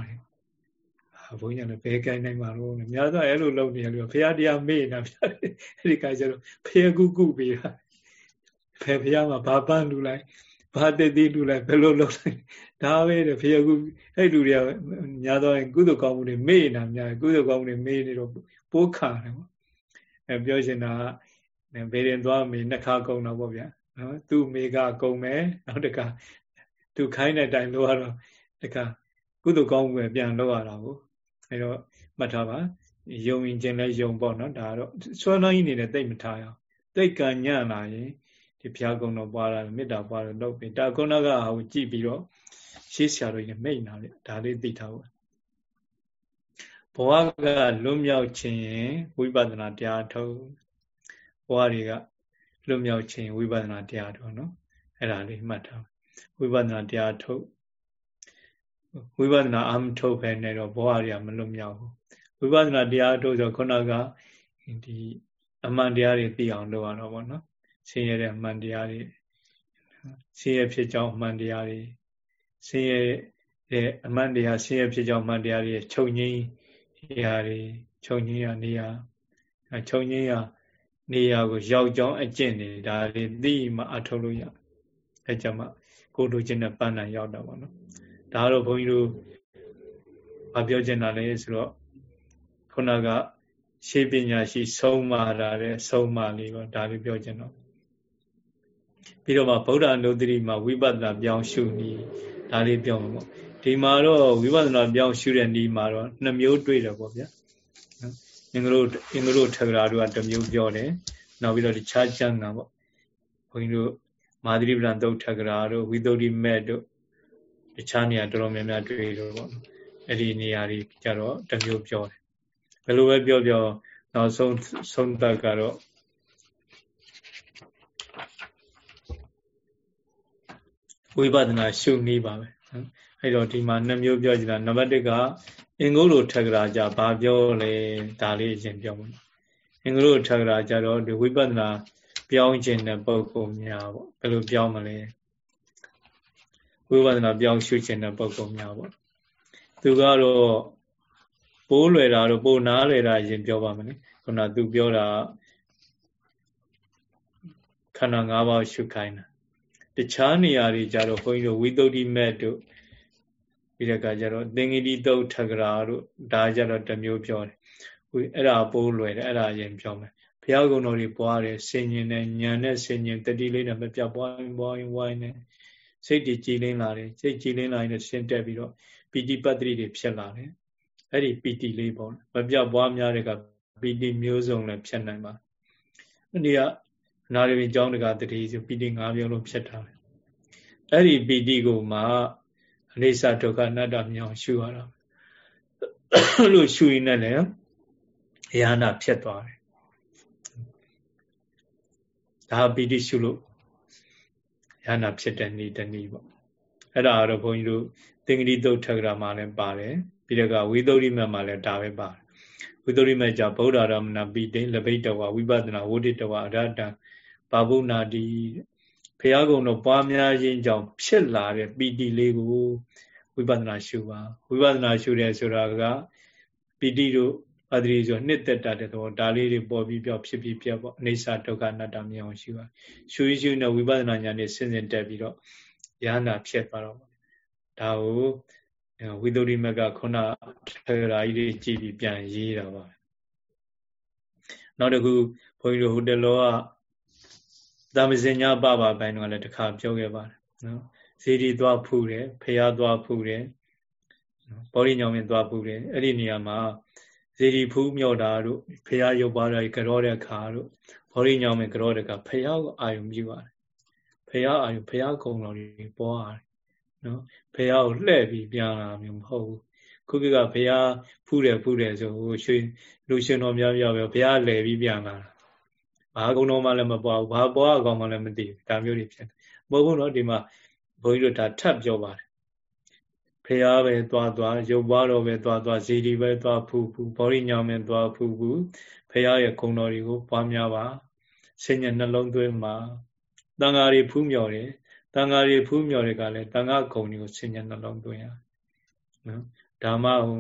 ဟာဘုန်းကြီးလည်းဘယ်ကဲနိုင်မှာလို့များသောအဲ့လိုလုပ်နေတယ်လို့ဘုရားတရားမေ့နေတာဗျာအဲ့ဒီကကျတော့ဖះကုကုပေးတာဖះဘုရားမှာဘာပန်းလူလိုက်ဘာတည်တည်လူလိုက်ဘယ်လိုလုပ်လိုက်ဒါပဲတဲ့ဖះကုအဲ့လူတွေကများသောရင်ကုသိုလ်ကောင်းမှုတွေမေ့နေတာများကုသိုလ်ကောင်းမှုတွေမေ့နေတော့ပိုးခါတယ်ပေါ့အဲပြောချင်တာကဘယ်ရင်သွားမေနှစ်ခါကုန်တော့ပေါ့ဗျာနော်သူ့မိကကုန်မယ်နောက်တက သူခိုင်းတဲ့အတိုင်းလို့ရတော့တကကုသိုလ်ကောင်းမှုပဲပြန်လုပ်ရတာကိုအဲတော့မှတ်ထားပါယုံရင်ကျင်လဲယုံပေါ့နော်ဒါတော့ဆွမ်းနှောင်းကြီးနေနဲ့တိတ်မထားရအောင်တိတ်ကညံ့လာရင်ဒီဘုရားကုံတော်ပွားတာမေတ္တာပွားတာလုပ်ပြီးဒါကုဏကဟာကိုကြည့်ပြီးတော့ရှေးဆရာတို့ကြီးမိတ်နာလေဒါလေးသိထားဖို့ဘဝကလွတ်မြောက်ခြင်းဝိပဿနာတရားထုတ်ဘဝတွေကလွတ်မြောက်ခြင်းဝိပဿနာတရားထုတ်နော်အဲ့ဒါလေးမှတ်ထား ဝိပဿနာတရားထုတ်ဝိပဿနာအမထုတ်ပဲနဲ့တော့ဘဝတွေကမလွတ်မြောက်ဘူးဝိပဿနာတရားထုတ်ဆိုခုနကဒီအမှန်တရားတွေသိအောင်လုပ်ရတော့ဗောနော်ဆင်းရဲတဲ့အမှန်တရားတွေဆင်းရဲဖြစ်ကြောင်းအမှန်တရားတွေဆင်းရဲတဲ့အမှန်တရားဆင်းရဲဖြစ်ကြောင်းအမှန်တရားတွေချုပ်ငိမ့်ရာတွေချုပ်ငိမ့်ရနေရာချုပ်ငိမ့်ရနေရာကိုရောက်ကြောင်းအကျင့်တွေဒါတွေသိမှအထုတ်လို့ရအဲကြောင့်မှ ကိုလိုချင်တဲ့ပန်းနိုင်ရောက်တာပေါ့နော်ဒါတော့ဘုန်းကြီးတို့မပြောချင်တာလေဆိုတော့ခုနကရှေးပညာရှိ ဆုံးမလာတဲ့ဆုံးမလေးပေါ့ဒါလေးပြောချင်တော့ပြီးတော့မှဗုဒ္ဓနုဒတိမှာဝိပဿနာပြောင်းရှုနည်းဒါလေးပြောမှာပေါ့ဒီမှာတော့ဝိပဿနာပြောင်းရှုတဲ့နည်းမှာတော့နှစ်မျိုးတွေ့တယ်ပေါ့ဗျာအင်္ဂလိပ်အင်္ဂလိပ်ထဂရာတို့ကတစ်မျိုးပြောတယ်နောက်ပြီးတော့တခြားကျမ်းဂန်ပေါ့ဘုန်းကြီးတို့ မာသရိပဒံသုတ်ထဂရာတို့ဝိသုဒ္ဓိမဲ့တို့တခြားနေရာတော်တော်များများတွေ့လို့ပေါ့အဲ့ဒီနေရာတွေကြတော့တစ်မျိုးပြောတယ်ဘယ်လိုပဲပြောပြောနောက်ဆုံးဆုံးသက်ကတော့ဝိပဿနာရှုနည်းပါပဲအဲ့တော့ဒီမှာနှစ်မျိုးပြောကြည့်တာနံပါတ်1ကအင်္ဂုလိုထက္ကရာကြဘာပြောလဲဒါလေးအရင်ပြောမှာအင်္ဂလိုထက္ကရာကြတော့ဒီဝိပဿနာ ပြောင်းခြင်းတဲ့ပုံပုံများပေါ့ဘယ်လိုပြောင်းမလဲဝိပဿနာပြောင်းရှုခြင်းတဲ့ပုံပုံများပေါ့သူကတော့ပိုးလွယ်တာတော့ပိုးနားလွယ်တာရင်ပြောပါမလဲခုနသူပြောတာခန္ဓာ၅ပါးရှုခိုင်းတာတခြားနေရာတွေကြတော့ခွန်ကြီးတို့ဝိသုဒ္ဓိမဲ့တို့ပြီးတဲ့အခါကျတော့သင်္ကိတိတုတ်ထကရာတို့ဒါကြတော့တမျိုးပြောတယ်ဟိုအဲ့ဒါပိုးလွယ်တယ်အဲ့ဒါရင်ပြောမယ် ဘုရားကုံတော်တွေပွားတယ်ဆင်ញင်နဲ့ညံနဲ့ဆင်ញင်တတိလေးနဲ့မပြတ်ပွားရင်ပွားရင်ဝိုင်းနေစိတ်တည်ကြည်လင်းလာတယ်စိတ်ကြည်လင်းလာရင်ဆင်တက်ပြီးတော့ပီတိပတ္တိတွေဖြစ်လာတယ်အဲ့ဒီပီတိလေးပေါ့မပြတ်ပွားများတဲ့ကပီတိမျိုးစုံလည်းဖြစ်နိုင်ပါဒီကနာရီကျောင်းတကတတိဆိုပီတိ၅မျိုးလုံးဖြစ်ထားတယ်အဲ့ဒီပီတိကိုမှအနိစ္စဒုက္ခအနတ္တမြောင်ရှုရတာလို့ရှုရင်းနဲ့လည်းယဟနာဖြစ်သွားတယ် ဒါပီတိရှုလို့ယဟနာဖြစ်တဲ့နေ့တနည်းပေါ့အဲ့ဒါတော့ဘုန်းကြီးတို့သင်္ကတိတုတ်ထက္ကရာမှာလည်းပါတယ်ပြီးတော့ဝိသုဒ္ဓိမတ်မှာလည်းဒါပဲပါတယ်ဝိသုဒ္ဓိမတ်ကြဗုဒ္ဓရမဏပိတိလဘိတဝဝိပဿနာဝဋ္ဌိတဝအရဟတဘာဗုနာတိဘုရားကုံတော်ပွားများခြင်းကြောင့်ဖြစ်လာတဲ့ပီတိလေးကိုဝိပဿနာရှုပါဝိပဿနာရှုတယ်ဆိုတာကပီတိတို့ အတ္တိဆိုနှစ်သက်တာတဲ့သဘောဒါလေးတွေပေါ်ပြီးပြောဖြစ်ပြီးပြတ်ပေါ့အိဋ္ဌဒုက္ခအနတ္တမြင်အောင်ရှုပါရှုရှုနဲ့ဝိပဿနာဉာဏ်နဲ့စဉ်စဉ်တက်ပြီးတော့ယန္တာဖြစ်သွားတော့ဒါကိုဝိသုဒ္ဓိမကခုနထေရာကြီးတွေကြည်ပြီးပြန်ရေးတာပါနောက်တစ်ခုဘုန်းကြီးတို့ဟိုတလောကသာမစင်ညာပပပိုင်းတော့လည်းတစ်ခါပြောခဲ့ပါတယ်နော်ဇေဒီသွားဖူးတယ်ဖះသွားဖူးတယ်ဘောရိညောင်မြင်သွားဖူးတယ်အဲ့ဒီနေရာမှာ ဇေဒီဖူးမြော့တာတို့ဖះရုပ်ပါတာကြောတဲ့ခါတို့ဘောရိညောင်မြင်ကြောတဲ့ခါဖះကိုအာယုံပြုပါတယ်ဖះအာယုံဖះကုံတော်ကြီးပေါ်ရတယ်နော်ဖះကိုလှဲ့ပြီးပြန်လာမျိုးမဟုတ်ဘူးခုကကဘုရားဖူးတယ်ဖူးတယ်ဆိုဟိုရွှေလူရှင်တော်များများပဲဘုရားလဲပြီးပြန်လာတာဘာကုံတော်မှလည်းမပွားဘူးဘာပွားအကောင်မှလည်းမသိဘူးဒါမျိုးတွေဖြစ်တယ်မဟုတ်ဘူးနော်ဒီမှာဘုန်းကြီးတို့ဒါထပ်ပြောပါတယ် ရာပဲသွားသွားရုပ်ပွားတော်ပဲသွားသွားဇီဒီပဲသွားဖူဖူဗောရိညာမင်းသွားဖူဖူဖရာရဲ့ဂုဏ်တော်တွေကိုပွားများပါစိတ်ညနှလုံးသွင်းမှာတန်ဃာတွေဖူးမြော်တယ်တန်ဃာတွေဖူးမြော်တယ်ကလည်းတန်ဃာဂုဏ်တွေကိုစိတ်ညနှလုံးသွင်းရနော်ဓမ္မဟို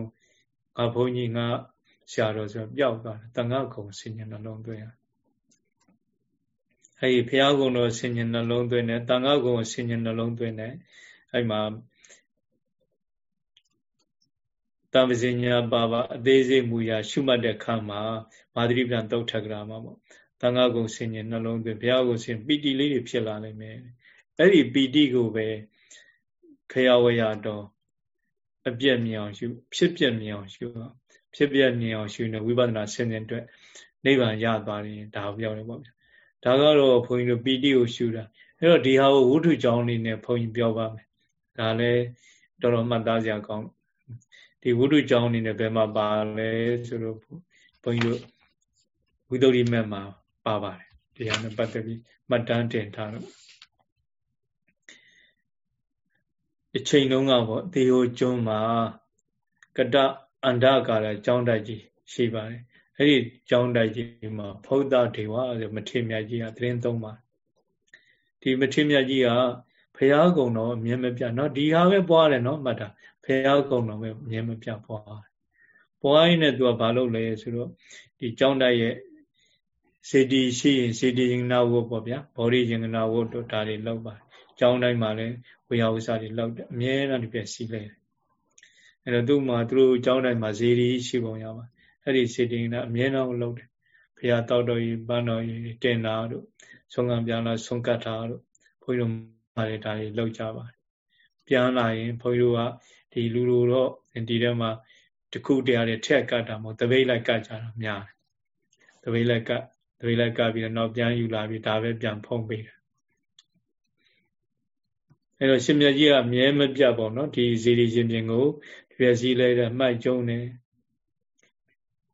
ငါဘုန်းကြီးငါဆရာတော်ဆိုပျောက်သွားတယ်တန်ဃာဂုဏ်စိတ်ညနှလုံးသွင်းရအဲဒီဖရာဂုဏ်တော်စိတ်ညနှလုံးသွင်းတယ်တန်ဃာဂုဏ်စိတ်ညနှလုံးသွင်းတယ်အဲ့မှာ တမ္ပဇညာပါပါအသေးစိတ်မူရာရှုမှတ်တဲ့ခါမှာမာသရိပံတုတ်ထကရာမှာပေါ့တန်ခါကုံဆင်ញနှလုံးသွင်းဘုရားကုံဆင်ပီတိလေးတွေဖြစ်လာနိုင်မယ်အဲ့ဒီပီတိကိုပဲခရဝရတော်အပြည့်မြင်အောင်ရှုဖြစ်ပြမြင်အောင်ရှုဖြစ်ပြမြင်အောင်ရှုနေဝိပဿနာဆင်ញအတွက်နိဗ္ဗာန်ရသွားတယ်ဒါပြောတယ်ပေါ့ဗျာဒါကတော့ဘုန်းကြီးတို့ပီတိကိုရှုတာအဲ့တော့ဒီဟာကိုဝုထုကြောင်းလေးနဲ့ဘုန်းကြီးပြောပါမယ်ဒါလည်းတော်တော်မှတ်သားစရာကောင်း ဒီဝုထုကြောင်းအနေနဲ့ဘယ်မှာပါလဲဆိုတော့ဘုန်းကြီးတို့ဝိသုဒ္ဓိမက်မှာပါပါတယ်ဒီဟာနဲ့ပတ်သက်ပြီးမှတ်တမ်းတင်ထားတော့အချိန်လုံးကပေါ့သေဟိုကျွန်းမှာကတအန္တကာလကျောင်းတိုက်ကြီးရှိပါတယ်အဲ့ဒီကျောင်းတိုက်ကြီးမှာဖုဒ္ဒဒေဝဆိုမထေမြတ်ကြီးကသတင်းသုံးပါဒီမထေမြတ်ကြီးကဖရာကုံတော်အမြဲမပြနော်ဒီဟာပဲပွားတယ်နော်မှတ်တာ ဖရာကုံတော်ပဲအမြဲမပြပွားပွားရင်းနဲ့သူကဘာလုပ်လဲဆိုတော့ဒီကျောင်းတိုက်ရဲ့စေတီရှိရင်စေတီရင်နာဝတ်ပေါ့ဗျာဘောဓိရင်နာဝတ်တို့ဒါတွေလောက်ပါကျောင်းတိုင်းမှာလည်းဝေယဝဆတွေလောက်တယ်အမြဲတမ်းဒီပြစီလဲအဲ့တော့သူ့မှာသူတို့ကျောင်းတိုင်းမှာဇေဒီရှိပုံရပါအဲ့ဒီစေတင်ကအမြဲတမ်းလုပ်တယ်ဘုရားတောက်တော်ကြီးပန်းတော်ကြီးတင်တာတို့ဆုံးကံပြန်လာဆုံးကတ်တာတို့ဘုန်းကြီးတို့မာရီဒါတွေလောက်ကြပါတယ်ပြန်လာရင်ဘုန်းကြီးတို့က ဒီလူလူတော့ဒီထဲမှာတခုတရားတွေထက်ကတ်တာမဟုတ်တပိတ်လိုက်ကတ်ကြတာများတယ်တပိတ်လိုက်ကတ်တပိတ်လိုက်ကတ်ပြီးတော့နောက်ပြန်ယူလာပြီးဒါပဲပြန်ဖုံးပေးတယ်အဲ့တော့ရှင်မြတ်ကြီးကအမြဲမပြတ်ပေါ့နော်ဒီဇီရီရှင်ပြင်ကိုပြည့်စည်လိုက်တဲ့မှိုက်ကျုံနေ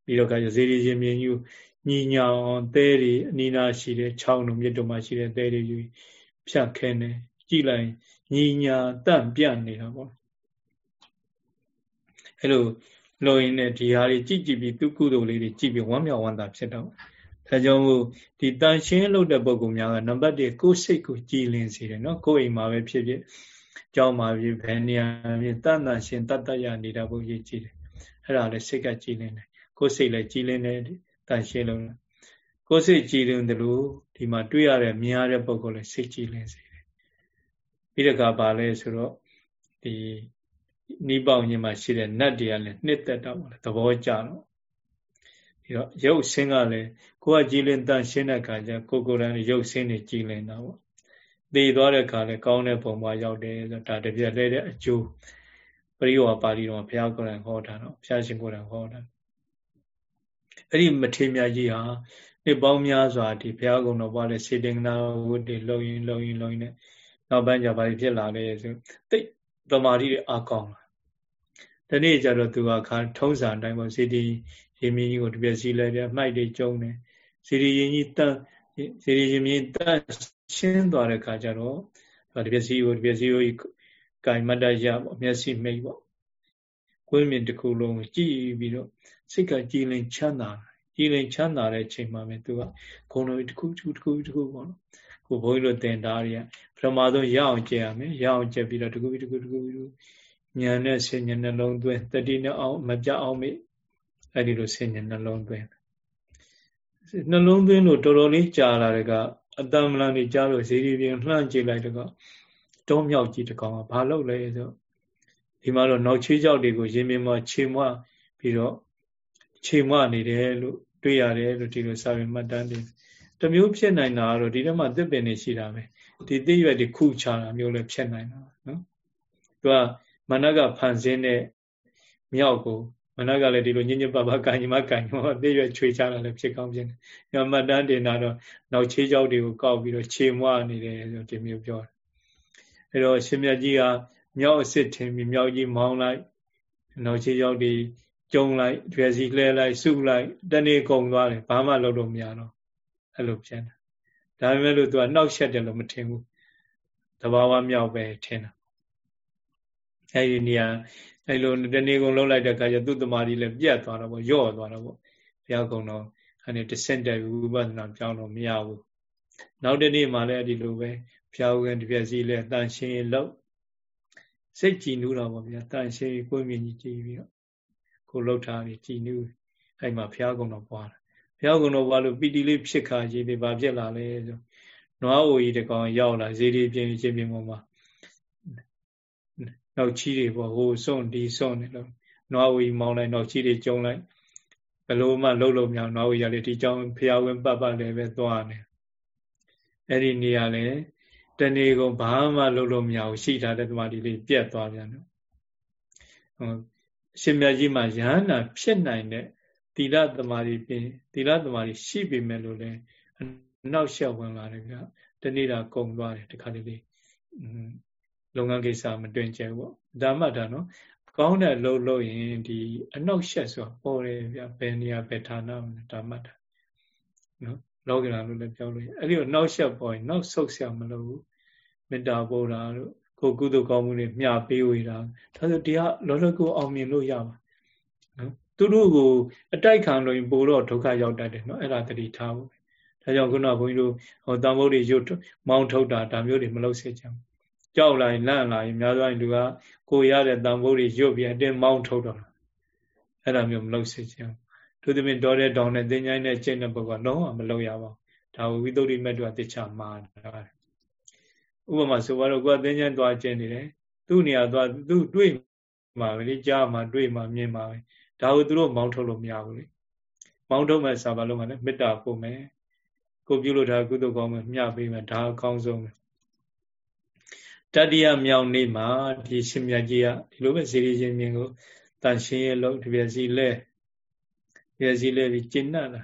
ပြီးတော့ကဇေဒီရှင်မြင်းယူညီညာအောင်သဲတွေအနီးနားရှိတဲ့ချောင်းတို့မြစ်တို့မှာရှိတဲ့သဲတွေယူဖြတ်ခဲနေကြည့်လိုက်ညီညာတန့်ပြန့်နေတာပေါ့ အဲ့လိုလိုရင်းနဲ့ဒီဟာတွေကြည့်ကြည့်ပြီးသူကုသိုလ်လေးတွေကြည့်ပြီးဝမ်းမြောက်ဝမ်းသာဖြစ်တော့ဒါကြောင့်မို့ဒီတန်ရှင်းလုပ်တဲ့ပုံကူများကနံပါတ်1ကိုယ်စိတ်ကိုကြည်လင်စေတယ်နော်ကိုယ်အိမ်မှာပဲဖြစ်ဖြစ်ကြောင်းမှာဖြစ်ဘယ်နေရာဖြစ်တန်တန်ရှင်းတတ်တတ်ရနေတာပုံကြီးကြည့်တယ်အဲ့ဒါလည်းစိတ်ကကြည်လင်တယ်ကိုယ်စိတ်လည်းကြည်လင်းတယ်တန်ရှင်းလုံးကိုယ်စိတ်ကြည်လင်းတယ်လို့ဒီမှာတွေ့ရတဲ့မြင်ရတဲ့ပုံကိုလည်းစိတ်ကြည်လင်းစေတယ်ပြီးတော့ကပါလဲဆိုတော့ဒီ နိပေါင်းကြီးမှာရှိတဲ့နတ်တွေကလည်းနှစ်သက်တော့သဘောကျတော့ဒီတော့ရုပ်ဆင်းကလည်းကိုယ်ကကြည်လင်တန်ရှင်းတဲ့အခါကျကိုကိုယ်တိုင်ရုပ်ဆင်းနေကြည်လင်တာပေါ့သိသွားတဲ့အခါလည်းကောင်းတဲ့ပုံမှာရောက်တယ်ဆိုဒါတပြက်လဲတဲ့အကျိုးပရိယောပါဠိတော်ဘုရားကိုယ်တိုင်ဟောတာတော့ဘုရားရှင်ကိုယ်တိုင်ဟောတာအဲ့ဒီမထေမြတ်ကြီးဟာနှစ်ပေါင်းများစွာဒီဘုရားကုံတော်ပွားတဲ့စေတင်္ဂနာဝတ်တွေလုံရင်လုံရင်လုံရင်နောက်ပိုင်းကျဘာဖြစ်လာလဲဆိုတိတ် သမာဓိတွေအကောင်းလာတနေ့ကျတော့သူကခါထုံးစံအတိုင်းပေါ့စီတီရင်မြင်းကြီးကိုတပြက်စီလိုက်တယ်မှိုက်တွေကျုံတယ်စီတီရင်ကြီးတန်းစီတီရင်မြင်းတန်းရှင်းသွားတဲ့ခါကျတော့တပြက်စီကိုတပြက်စီကိုကင်မတ္တရပေါ့မျက်စိမိတ်ပေါ့ကိုယ်မြင်တစ်ခုလုံးကိုကြည့်ပြီးတော့စိတ်ကကြည်လင်ချမ်းသာကြည်လင်ချမ်းသာတဲ့ချိန်မှာပဲသူကဂုဏ်တော်တစ်ခုတစ်ခုတစ်ခုတစ်ခုပေါ့နော်ကိုဘုန်းကြီးတို့တင်တာတွေက ပထမဆုံးရအောင်ကြည့်ရမယ်ရအောင်ကြည့်ပြီးတော့တစ်ခုတစ်ခုတစ်ခုတစ်ခုဉာဏ်နဲ့ဆင်ញနှလုံးသွင်းတတိနဲ့အောင်မပြအောင်မေ့အဲ့ဒီလိုဆင်ញနှလုံးသွင်းနှလုံးသွင်းလို့တော်တော်လေးကြာလာတဲ့ကအတ္တမလန်ကြီးကြားလို့ဇီရီပြင်လှမ်းကြည့်လိုက်တော့တုံးမြောက်ကြီးတကောင်ကဘာလုပ်လဲဆိုဒီမှာတော့နောက်ချေးကြောက်တွေကိုရင်မြင်မှာခြေမွပြီးတော့ခြေမွနေတယ်လို့တွေ့ရတယ်လို့ဒီလိုစာပေမှတ်တမ်းတွေတမျိုးဖြစ်နိုင်တာကတော့ဒီထဲမှာသစ်ပင်တွေရှိတာပဲ ဒီသိရွက်တွေခုချတာမျိုးလည်းဖြစ်နိုင်တာနော်သူကမနကဖန်ဆင်းတဲ့မြောက်ကိုမနကလည်းဒီလိုညဉ့်ညဉ့်ပပကန်ညီမကန်ညီမသိရွက်ချွေချတာလည်းဖြစ်ကောင်းဖြစ်တယ်ညမတန်းတင်တာတော့နောက်ချေးကြောက်တွေကိုကောက်ပြီးတော့ခြေမွနေတယ်ဆိုဒီမျိုးပြောတယ်အဲတော့ရှင်မြတ်ကြီးကမြောက်အစ်စ်ထင်ပြီးမြောက်ကြီးမောင်းလိုက်နောက်ချေးကြောက်တွေကျုံလိုက်ရွယ်စီလှဲလိုက်စုလိုက်တနေ့ကုန်သွားတယ်ဘာမှလုပ်လို့မရတော့အဲ့လိုဖြစ်တယ် ဒါပေမဲ့လို့သူကနှောက်ရှက်တယ်လို့မထင်ဘူးတဘာဝမြောက်ပဲထင်တာအဲ့ဒီနေရာအဲ့လိုတနေ့ကုန်လုံးလိုက်တဲ့အခါကျသူ့တမာတိလည်းပြတ်သွားတော့ဗောယော့သွားတော့ဗောဘုရားကုံတော်အဲ့ဒီတဆင့်တဲ့ဝိပဿနာပြောင်းလို့မရဘူးနောက်တနေ့မှလည်းဒီလိုပဲဘုရားဝင်တပြည့်စီလဲတန်ရှင်းလို့စိတ်ကြည်နူးတော့ဗောဗျာတန်ရှင်းကိုယ်မြင်ကြီးကြည်ပြီးတော့ကိုလှုပ်ထားပြီးကြည်နူးအဲ့မှာဘုရားကုံတော်ပွားတာဘု ရားကုံတော်ပွားလို့ပီတိလေးဖြစ်ခါကြီးပြီးဘာဖြစ်လာလဲဆိုနွားအိုကြီးတကောင်ရောက်လာဇေဒီပြင်းချင်းပြင်းပေါ်မှာနောက်ချီးတွေပေါ့ဟိုစွန့်ဒီစွန့်နေလို့နွားဝီမောင်းလိုက်နောက်ချီးတွေကျုံလိုက်ဘလို့မှလှုပ်လို့မရနွားဝီရလေဒီကြောင်ဖျားဝင်ပတ်ပတ်လည်းပဲသွားနေအဲ့ဒီနေရာလေတနေ့ကုန်ဘာမှလှုပ်လို့မရဘူးရှိထားတဲ့တမတီလေးပြက်သွားပြန်တယ်ဟိုရှင်မြတ်ကြီးမှာယဟန္တာဖြစ်နိုင်တဲ့ သီလသမာဓိပြင်သီလသမာဓိရှိပေမဲ့လို့လည်းအနောက်ရှက်ဝင်လာတယ်ဗျတနေ့တာကုံသွားတယ်တခါတလေလုပ်ငန်းကိစ္စမတွင်ကျဲပေါ့ဒါမှဒါနော်ကောင်းတဲ့လှုပ်လို့ရင်ဒီအနောက်ရှက်ဆိုတာပေါ်တယ်ဗျဘယ်နေရာဘယ်ဌာနဒါမှဒါနော်လောကရာလို့လည်းပြောလို့ရအဲ့ဒီတော့နောက်ရှက်ပေါ်ရင်နောက်ဆုတ်ဆရာမလို့မေတ္တာပို့တာတို့ကိုကုသိုလ်ကောင်းမှုတွေမျှပေးဝေတာဒါဆိုတရားလောလောကိုအောင်မြင်လို့ရပါနော် သူတို့ကိုအတိုက်ခံလို့ရင်ပိုတော့ဒုက္ခရောက်တတ်တယ်နော်အဲ့ဒါတတိထားဖို့ဒါကြောင့်ခုနကဘုန်းကြီးတို့ဟောတန်ဖိုးတွေရွတ်မောင်းထုတ်တာဒါမျိုးတွေမလုပ်စေချင်ဘူးကြောက်လာရင်လန့်လာရင်များသောအားဖြင့်လူကကိုရတဲ့တန်ဖိုးတွေရွတ်ပြီးအတင်းမောင်းထုတ်တော့အဲ့ဒါမျိုးမလုပ်စေချင်ဘူးသူသမင်တော်တဲ့တောင်နဲ့တင်ញိုင်းတဲ့ကျင့်တဲ့ပုဂ္ဂိုလ်ကလုံးဝမလုပ်ရပါဘူးဒါဝိသုဒ္ဓိမတ်တုကတေချာမှာတာဥပမာဆိုပါတော့ကိုယ်ကတင်ញိုင်းသွားကျင့်နေတယ်သူ့နေရာသွားသူ့တွေ့မှာပဲလေကြားမှာတွေ့မှာမြင်မှာပဲ ဒါကိုသူတို့မောင်းထုတ်လို့မရဘူးလေမောင်းထုတ်မဲ့စာပါလုံးကလည်းမေတ္တာပို့မယ်ကိုပြုလို့ဒါကုသိုလ်ကောင်းမယ်မျှပေးမယ်ဒါအကောင်းဆုံးပဲတတိယမြောက်နေ့မှာဒီရှင်မြတ်ကြီးကဒီလိုပဲဇေရီရှင်မြင်ကိုတန်ရှင်းရဲ့လို့ဒီပြစီလဲဒီပြစီလဲပြီးကျင့်နာတာ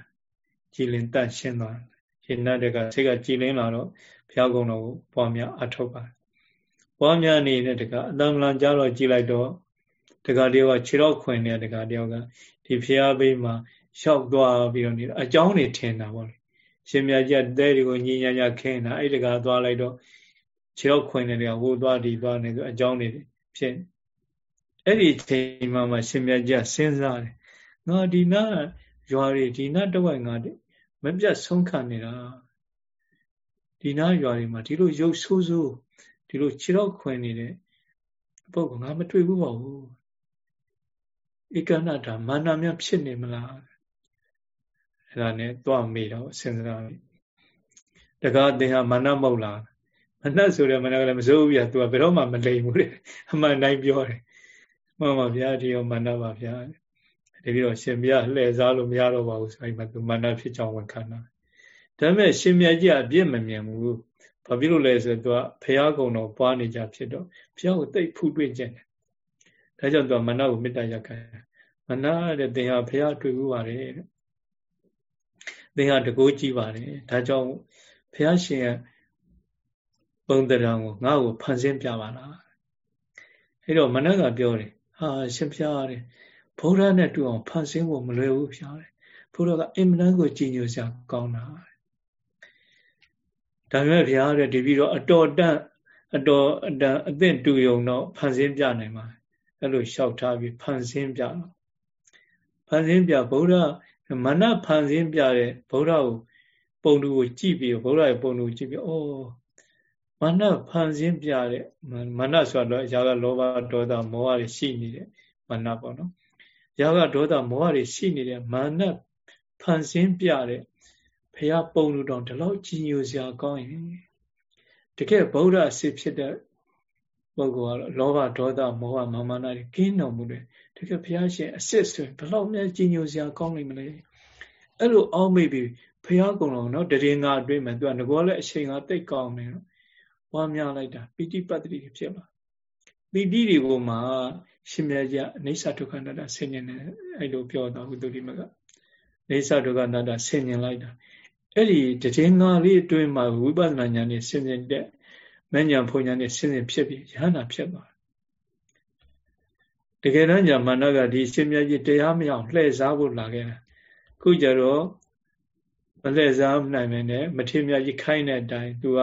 ကြည်လင်တန်ရှင်းသွားကျင့်နာတဲ့ကစိတ်ကကြည်လင်လာတော့ဘုရားကုံတော်ကိုပွားများအထောက်ပါပွားများနေတဲ့တကအတံမလန်ကြားတော့ကြည်လိုက်တော့ တကတယောက်ကခြေတော့ခွင်နေတဲ့တကတယောက်ကဒီဖျားဘေးမှာရှောက်သွားပြီးတော့နေအကြောင်းတွေထင်တာပေါ့လေရှင်မြတ်ကြီးတဲတွေကိုညီညာညာခင်းတာအဲ့တကသွားလိုက်တော့ခြေတော့ခွင်နေတဲ့ဟိုသွားဒီသွားနေဆိုအကြောင်းတွေဖြစ်အဲ့ဒီချိန်မှမှရှင်မြတ်ကြီးစဉ်းစားတယ်ငါဒီနာရွာတွေဒီနာတဝိုက်ငါမပြတ်ဆုံးခံနေတာဒီနာရွာတွေမှာဒီလိုရုပ်ဆိုးဆိုးဒီလိုခြေတော့ခွင်နေတဲ့ပုဂ္ဂိုလ်ငါမတွေ့ဘူးပါဘူး ဧကနာတာမာနာများဖြစ်နေမလားအဲ့ဒါနဲ့တွားမိတော့စဉ်းစားမိတကားသင်ဟာမာနမဟုတ်လားမနှက်ဆိုတဲ့မနှက်ကလည်းမစိုးဘူးပြသူကဘယ်တော့မှမလိမ်ဘူးတဲ့အမှန်တိုင်းပြောတယ်မှန်ပါဗျာဒီရောမာနပါဗျာတကယ်တော့ရှင်မြတ်လှည့်စားလို့မရတော့ပါဘူးဆိုအဲ့မှာသူမာနဖြစ်ကြောင်းဝန်ခံတာဒါပေမဲ့ရှင်မြတ်ကြီးအပြစ်မမြင်ဘူးဘာဖြစ်လို့လဲဆိုတော့သူကဖရာကုံတော်ပွားနေကြဖြစ်တော့ဖရာကိုတိတ်ဖူးတွေ့ခြင်းတယ် ဒါကြောင့် तू ကမာနကိုမေတ္တာရက်ခံမနာတဲ့သင်ဟာဖះတွေ့ဘူးပါတယ်တဲ့သင်ဟာတကိုးကြည့်ပါတယ်ဒါကြောင့်ဖះရှင်ရဲ့ပုံတရံကိုငါ့ကိုဖန်ဆင်းပြပါလားအဲ့တော့မနက်ကပြောတယ်ဟဟာရှင်ဖျားရတယ်ဘုရားနဲ့တူအောင်ဖန်ဆင်းဖို့မလွယ်ဘူးဖျားတယ်ဘုရားကအင်မတန်ကိုကြည်ညိုစရာကောင်းတာဒါပေမဲ့ဘုရားတဲ့ဒီပြီးတော့အတော်တန့်အတော်အတန်အသင့်တူယုံတော့ဖန်ဆင်းပြနိုင်ပါ အဲ့လိုလျှောက်ထားပြီးဖန်ဆင်းပြတော့ဖန်ဆင်းပြဗုဒ္ဓမနဖန်ဆင်းပြတဲ့ဗုဒ္ဓကိုပုံတူကိုကြည့်ပြီးဗုဒ္ဓရဲ့ပုံတူကိုကြည့်ပြီးအော်မနဖန်ဆင်းပြတဲ့မနဆိုတော့ຢာကလောဘဒေါသမောဟတွေရှိနေတဲ့မနပေါ့နော်ຢာကဒေါသမောဟတွေရှိနေတဲ့မာနဖန်ဆင်းပြတဲ့ဖះပုံလူတော်ဒီလောက်ကြီးညိုစရာကောင်းရင်တကယ်ဗုဒ္ဓအစစ်ဖြစ်တဲ့ ပုဂ္ဂိုလ်ကတော့လောဘဒေါသမောဟမာမာနတွေကင်းတော်မူတယ်တကယ်ဘုရားရှင်အစစ်ဆိုရင်ဘယ်လောက်များကြီးညိုစရာကောင်းနိုင်မလဲအဲ့လိုအောက်မေ့ပြီးဘုရားကုံတော်နော်တရင်ငါအတွင်းမှာသူကငကောလည်းအချိန်ကတိတ်ကောင်းနေတော့ဝါများလိုက်တာပိဋိပတ်တိဖြစ်လာပိဋိတွေကိုမှရှင်မြတ်ကြီးအနိစ္စဒုက္ခအနတ္တဆင်ញင်တယ်အဲ့လိုပြောတာဟုသူဒီမကနေစ္စဒုက္ခအနတ္တဆင်ញင်လိုက်တာအဲ့ဒီတည်ငါလေးအတွင်းမှာဝိပဿနာဉာဏ်နဲ့ဆင်ញင်တဲ့ မဉဏ်ဖုန်ဉာဏ်နဲ့ဆင်ញင်ဖြစ်ပြီးယဟနာဖြစ်သွားတကယ်တမ်းညာမာနကဒီရှင်မြတ်ကြီးတရားမရအောင်လှည့်စားဖို့လာခဲ့တာခုကျတော့မလှည့်စားနိုင်မနဲ့မထေမြတ်ကြီးခိုင်းတဲ့အတိုင်းသူက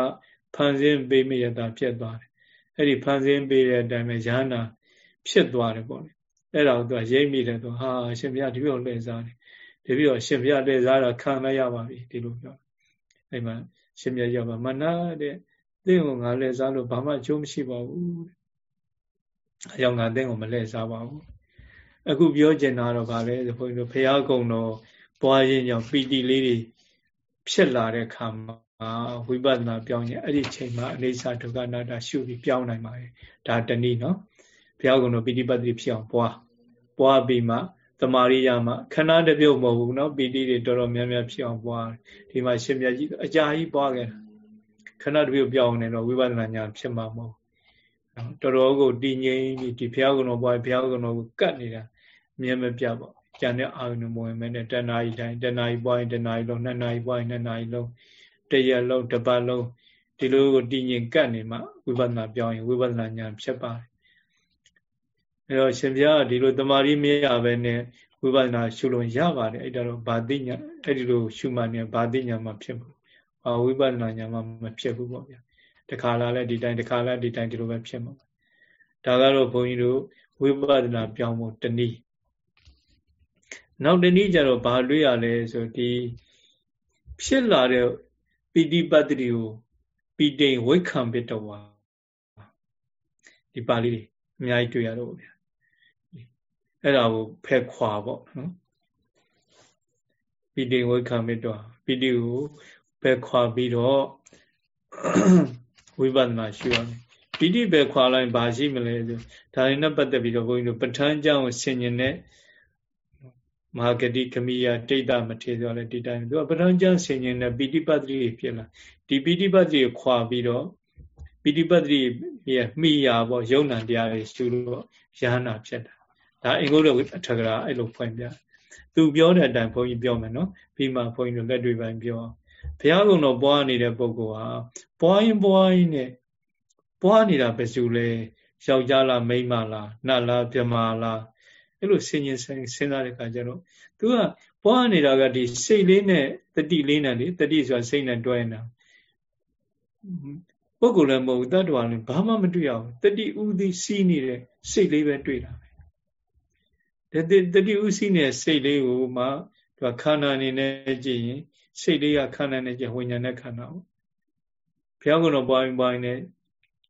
ဖန်ဆင်းပေးမိရတာဖြစ်သွားတယ်အဲ့ဒီဖန်ဆင်းပေးတဲ့အတိုင်းပဲယဟနာဖြစ်သွားတယ်ပေါ့လေအဲ့ဒါကိုသူကရိပ်မိတယ်သူဟာရှင်မြတ်ဒီလိုလှည့်စားတယ်ဒီပြီးတော့ရှင်ဘုရားတဲ့စားတာခံမရပါပြီဒီလိုပြောအဲ့မှာရှင်မြတ်ရောက်ပါမနာတဲ့သ င့်ကိုငါလဲစားလို့ဘာမှအကျိုးမရှိပါဘူး။အကြောင်းငါတင့်ကိုမလဲစားပါဘူး။အခုပြောချင်တာတော့ဗာလဲဘုန်းကြီးတို့ဘုရားကုံတော်ပွားရင်ကြောင့်ပီတိလေးတွေဖြစ်လာတဲ့ခါမှာဝိပဿနာပြောင်းရင်အဲ့ဒီချိန်မှာအနေစာဒုက္ခနာတာရှုပြီးပြောင်းနိုင်ပါတယ်။ဒါတနည်းနော်။ဘုရားကုံတော်ပီတိပတ္တိဖြစ်အောင်ပွား။ပွားပြီးမှတမာရိယာမှာခဏတပြုတ်မဟုတ်ဘူးနော်ပီတိတွေတော်တော်များများဖြစ်အောင်ပွား။ဒီမှာရှင်မြတ်ကြီးအကြာကြီးပွားခဲ့တာ။ ခဏတစ်ပြုတ်ပြောင်းနေတော့ဝိပဿနာဉာဏ်ဖြစ်မှာမဟုတ်နော်တော်တော်ကိုတည်ငြိမ်ပြီးဒီဘုရားကုံတော်ပွားဘုရားကုံတော်ကိုကတ်နေတာမြင်မပြပေါ့ကျန်တဲ့အာရုံမဝင်မဲနဲ့တဏှာကြီးတိုင်းတဏှာကြီးပွားရင်တဏှာကြီးလုံးနှစ်နာရီပွားရင်နှစ်နာရီလုံးတရက်လုံးတစ်ပတ်လုံးဒီလိုကိုတည်ငြိမ်ကတ်နေမှဝိပဿနာပြောင်းရင်ဝိပဿနာဉာဏ်ဖြစ်ပါတယ်အဲတော့ရှင်ဘုရားကဒီလိုတမာရီမရပဲနဲ့ဝိပဿနာရှုလို့ရပါတယ်အဲ့ဒါတော့ဗာတိညာအဲ့ဒီလိုရှုမှနေဗာတိညာမှာဖြစ်ဘူး။အာ ဝိပဿနာညာမှာမဖြစ်ဘူးပေါ့ဗျာ။တခါလာလဲဒီတိုင်းတခါလာဒီတိုင်းဒီလိုပဲဖြစ်မှာ။ဒါကတော့ဘုန်းကြီးတို့ဝိပဿနာပြောင်းဖို့တနည်းနောက်တနည်းကျတော့ဘာတွေ့ရလဲဆိုဒီဖြစ်လာတဲ့ပိဋိပတ်တိကိုပိဋိဝိခံပတ္တဝါဒီပါဠိအများကြီးတွေ့ရတော့ဗျာအဲ့ဒါကိုဖက်ခွာပေါ့နော်ပိဋိဝိခံမတော်ပိဋိကို ဖက်ခွာပြီးတော့ဝိပဿနာရှုရတယ်ပိဋိပဲခွာလိုက်ဘာရှိမလဲဆိုဒါတွေနဲ့ပတ်သက်ပြီးတော့ဘုန်းကြီးတို့ပဋ္ဌာန်းကြောင်းကိုဆင်ញင်တဲ့မဟာဂတိကမိယတိတ်တမထေဆိုလဲဒီတိုင်းသူကပဋ္ဌာန်းကြောင်းဆင်ញင်တဲ့ပိဋိပတ်တိဖြစ်လာဒီပိဋိပတ်တိကိုခွာပြီးတော့ပိဋိပတ်တိရဲ့မိယာပေါ့ယုံနာတရားတွေရှုလို့ရဟနာဖြစ်တာဒါအင်္ဂုတ္တအထကရာအဲ့လိုဖွင့်ပြသူပြောတဲ့အတိုင်းဘုန်းကြီးပြောမယ်နော်ပြီးမှဘုန်းကြီးတို့လက်တွေ့ပိုင်းပြော ဘုရားကုံတော်ပွားနေတဲ့ပုဂ္ဂိုလ်ဟာပွားရင်ပွားရင်နဲ့ပွားနေတာပဲစုလဲယောက်ျားလားမိန်းမလားနတ်လားပြမလားအဲ့လိုဆင်ញင်စဉ်းစားတဲ့အခါကျတော့သူကပွားနေတာကဒီစိတ်လေးနဲ့တတိလေးနဲ့လေတတိဆိုတာစိတ်နဲ့တွဲနေတာပုဂ္ဂိုလ်လည်းမဟုတ်ဘူးတတ္တဝါလည်းဘာမှမတွေ့ရဘူးတတိဥသိစီးနေတဲ့စိတ်လေးပဲတွေ့တာပဲတတိဥစီးနေတဲ့စိတ်လေးကိုမှသူခန္ဓာအနေနဲ့ကြည့်ရင် စိတ်လေးကခန္ဓာနဲ့ကြည့်ဝိညာဉ်နဲ့ခန္ဓာပေါ့ဘုရားကတော့ပွားရင်ပွားရင်နဲ့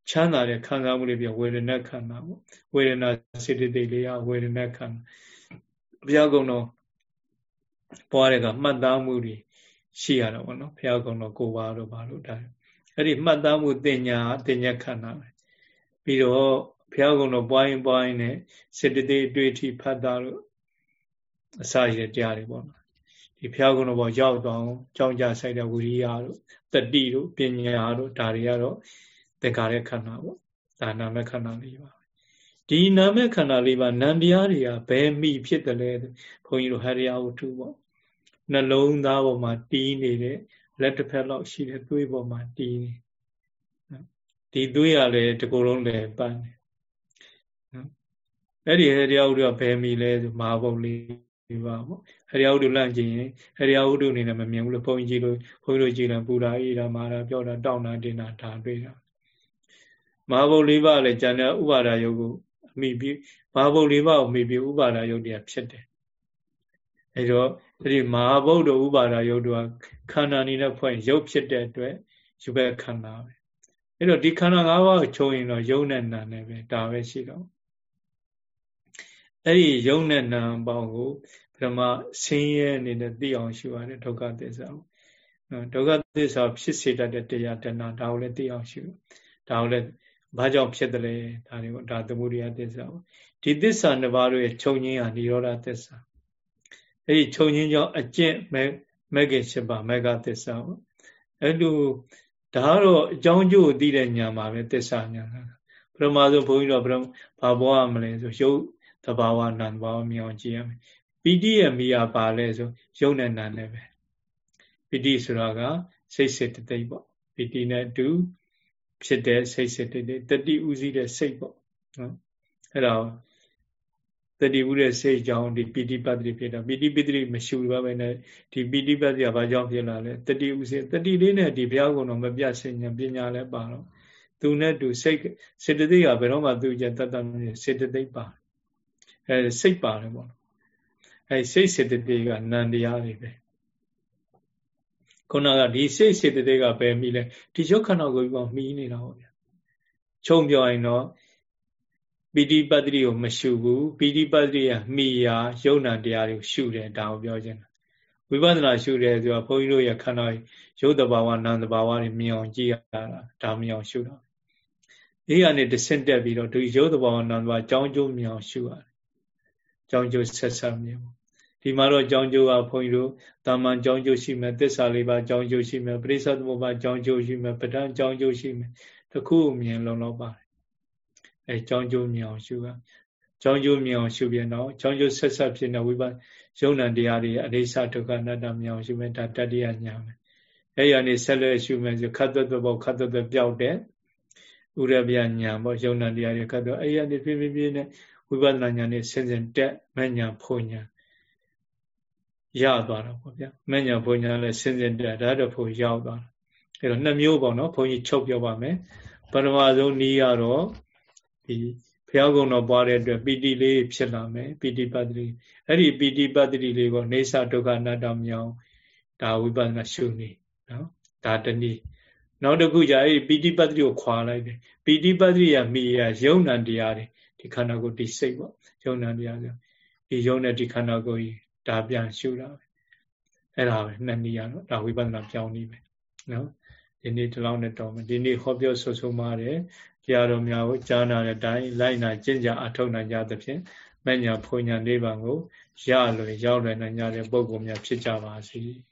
ချမ်းသာတဲ့ခံစားမှုတွေပြဝေဒနာခန္ဓာပေါ့ဝေဒနာစေတသိက်လေးကဝေဒနာခန္ဓာဘုရားကတော့ပွားတဲ့ကမှတ်သားမှုတွေရှိရတာပေါ့နော်ဘုရားကတော့ကိုပါတော့ဘာလို့ဒါအဲ့ဒီမှတ်သားမှုတင်ညာတင်ညာခန္ဓာပဲပြီးတော့ဘုရားကုံတော်ပွားရင်ပွားရင်နဲ့စေတသိက်အတွေ့အထိဖတ်တာလို့အစာရတဲ့တရားတွေပေါ့နော် ဒီဘုရားကုံတော်ပေါ်ရောက်တော့ကြောင်းကြဆိုင်တဲ့ဝိရိယတို့တတိတို့ပညာတို့ဒါတွေကတော့သင်္ခါရခန္ဓာပေါ့ဒါနာမခန္ဓာလေးပါဒီနာမခန္ဓာလေးပါနံတရားတွေကဘယ်မိဖြစ်တယ်လဲဘုန်းကြီးတို့ဟရိယဝတ္ထုပေါ့နှလုံးသားပေါ်မှာတီးနေတဲ့လက်တစ်ဖက်လောက်ရှိတဲ့သွေးပေါ်မှာတီးနေဒီသွေးရလည်းတကူလုံးလည်းပန်းတယ်နော်အဲ့ဒီဟရိယဝတ္ထုကဘယ်မီလဲဆိုမဟာဘုတ်လေး ပါပေါ့ဟရိယဝတ္ထုလန့်ကြည့်ရင်ဟရိယဝတ္ထုအနေနဲ့မမြင်ဘူးလို့ဘုန်းကြီးလို့ဘုန်းကြီးတို့ကြည့်တယ်ပူတာအေးတာမာတာပြောတာတောင်းတာတင်တာဒါတွေ့တာမဟာဘုတ်လေးပါလည်းကျန်တဲ့ဥပါဒယုတ်ကိုအမိပြီးမဟာဘုတ်လေးပါကိုမိပြီးဥပါဒယုတ်တရားဖြစ်တယ်အဲတော့ဒီမဟာဘုတ်တို့ဥပါဒယုတ်တို့ကခန္ဓာအနေနဲ့ဖွဲ့ရုပ်ဖြစ်တဲ့အတွက်ယူပဲခန္ဓာပဲအဲတော့ဒီခန္ဓာ၅ပါးကိုချုပ်ရင်တော့ယုံနဲ့နာနဲ့ပဲဒါပဲရှိတော့ အဲ့ဒီယုံနဲ့နာပေါင်းကိုပထမဆင်းရဲအနေနဲ့သိအောင်ရှုရတယ်ဒုက္ခသစ္စာဒုက္ခသစ္စာဖြစ်စေတတ်တဲ့တရားတဏဒါကိုလည်းသိအောင်ရှုဒါကိုလည်းဘာကြောင့်ဖြစ်တယ်လဲဒါတွေကိုဒါသမုဒိယသစ္စာပေါ့ဒီသစ္စာနှစ်ပါးတို့ရဲ့ခြုံငင်းဟာនិရောဓသစ္စာအဲ့ဒီခြုံငင်းကြောင့်အကျင့်မဲ့မဲ့ခင်ရှိပါမဲ့ကသစ္စာပေါ့အဲ့လိုဒါကတော့အကြောင်းကျိုးကိုသိတဲ့ညာမှာပဲသစ္စာညာပရမဆိုဘုန်းကြီးတော့ဘယ်ဘာဘောရမလဲဆိုရုပ် သဘာဝနာသဘာဝမြင်အောင်ကြည့်ရမယ်ပီတိရဲ့မိယာပါလဲဆိုရုပ်နဲ့နာနဲ့ပဲပီတိဆိုတာကစိတ်စစ်တသိပ်ပေါ့ပီတိနဲ့အတူဖြစ်တဲ့စိတ်စစ်တသိပ်တတိဥစည်းတဲ့စိတ်ပေါ့နော်အဲ့ဒါတတိဥတဲ့စိတ်ကြောင့်ဒီပီတိပတ္တိဖြစ်တာပီတိပတ္တိမရှိဘူးပဲနဲ့ဒီပီတိပတ္တိကဘာကြောင့်ဖြစ်လာလဲတတိဥစည်းတတိလေးနဲ့ဒီဘုရားကုံတော်မပြတ်စင်ညာပညာလည်းပါတော့သူနဲ့တူစိတ်စေတသိက်ကဘယ်တော့မှသူကျတတ်တတ်စေတသိက်ပါ အဲစိတ်ပါတယ်ပေါ့အဲစိတ်စေတသိက်ကနန္တရားတွေပဲခုနကဒီစိတ်စေတသိက်ကပဲမိလဲဒီရုပ်ခန္ဓာကိုယ်ပြီးမှီးနေတာပေါ့ဗျာချုံပြောရင်တော့ပီတိပတ္တိကိုမရှုဘူးပီတိပတ္တိရမိယာယုံနာတရားတွေကိုရှုတယ်ဒါကိုပြောခြင်းဝိပဿနာရှုတယ်ဆိုတာဘုန်းကြီးတို့ရဲ့ခန္ဓာရုပ်တဘာဝနာမ်တဘာဝတွေမြင်အောင်ကြည့်ရတာဒါမြင်အောင်ရှုတာဒီကနေတဆင့်တက်ပြီးတော့ဒီရုပ်တဘာဝနာမ်တဘာအကြောင်းကျိုးမြင်အောင်ရှုရတယ်အ ကြောင်းကျိုးဆက်ဆက်မြင်ဒီမှာတော့အကြောင်းကျိုးကဘုန်းကြီးတို့တာမန်အကြောင်းကျိုးရှိမယ်သစ္စာလေးပါအကြောင်းကျိုးရှိမယ်ပရိစ္ဆေသမုပ္ပါအကြောင်းကျိုးရှိမယ်ပဋ္ဌာန်းအကြောင်းကျိုးရှိမယ်တခုမြင်လုံးတော့ပါတယ်အဲကြောင်းကျိုးမြင်အောင်ရှုတာကြောင်းကျိုးမြင်အောင်ရှုပြန်တော့ကြောင်းကျိုးဆက်ဆက်ဖြစ်နေဝိပဿနာယုံ nant တရားတွေအရိစ္ဆဒုက္ခအနတ္တမြင်အောင်ရှုမယ်ဒါတတိယညာမယ်အဲရနေဆက်လက်ရှုမယ်ဆိုခတ်သွက်သွက်ပေါ့ခတ်သွက်သွက်ပြောက်တဲ့ဥရဗျညာပေါ့ယုံ nant တရားတွေခတ်သွက်အဲရနေပြင်းပြင်းပြင်းနဲ့ ဝိပဿနာညာနဲ့ဆင်ဆင်တက်မညာဖွညာရသွားတော့ပေါ့ဗျာမညာဖွညာလည်းဆင်ဆင်တက်ဒါတော့ဖို့ရောက်သွားတယ်အဲတော့နှစ်မျိုးပေါ့နော်ဘုန်းကြီးချုပ်ပြောပါမယ်ပထမဆုံးနည်းကတော့ဒီဘုရားကုံတော်ပွားတဲ့အတွက်ပီတိလေးဖြစ်လာမယ်ပီတိပတ္တိအဲ့ဒီပီတိပတ္တိလေးကိုနေသဒုက္ခအနတ္တမြောင်ဒါဝိပဿနာရှုနေနော်ဒါတနည်းနောက်တစ်ခုじゃအဲ့ဒီပီတိပတ္တိကိုခွာလိုက်တယ်ပီတိပတ္တိရမိရယုံ nant တရားတွေ ဒီခန္ဓာကိုယ်ဒီစိတ်ပေါ့ယုံ nant တရားဆိုဒီယုံနဲ့ဒီခန္ဓာကိုယ်ကြီးဒါပြန်ရှုတာပဲအဲ့ဒါပဲနှစ်နည်းရတော့ဒါဝိပဿနာပြောင်းနေပဲနော်ဒီနေ့ဒီလောက်နဲ့တော့မယ်ဒီနေ့ဟောပြောဆွဆုံးပါတယ်တရားတော်များကိုကြားနာတဲ့အတိုင်းလိုက်နာကျင့်ကြအထောက်နိုင်ကြသဖြင့်မညာဖွညာလေးပါကိုရလွယ်ရောက်လွယ်နိုင်ကြတဲ့ပုဂ္ဂိုလ်များဖြစ်ကြပါစေ။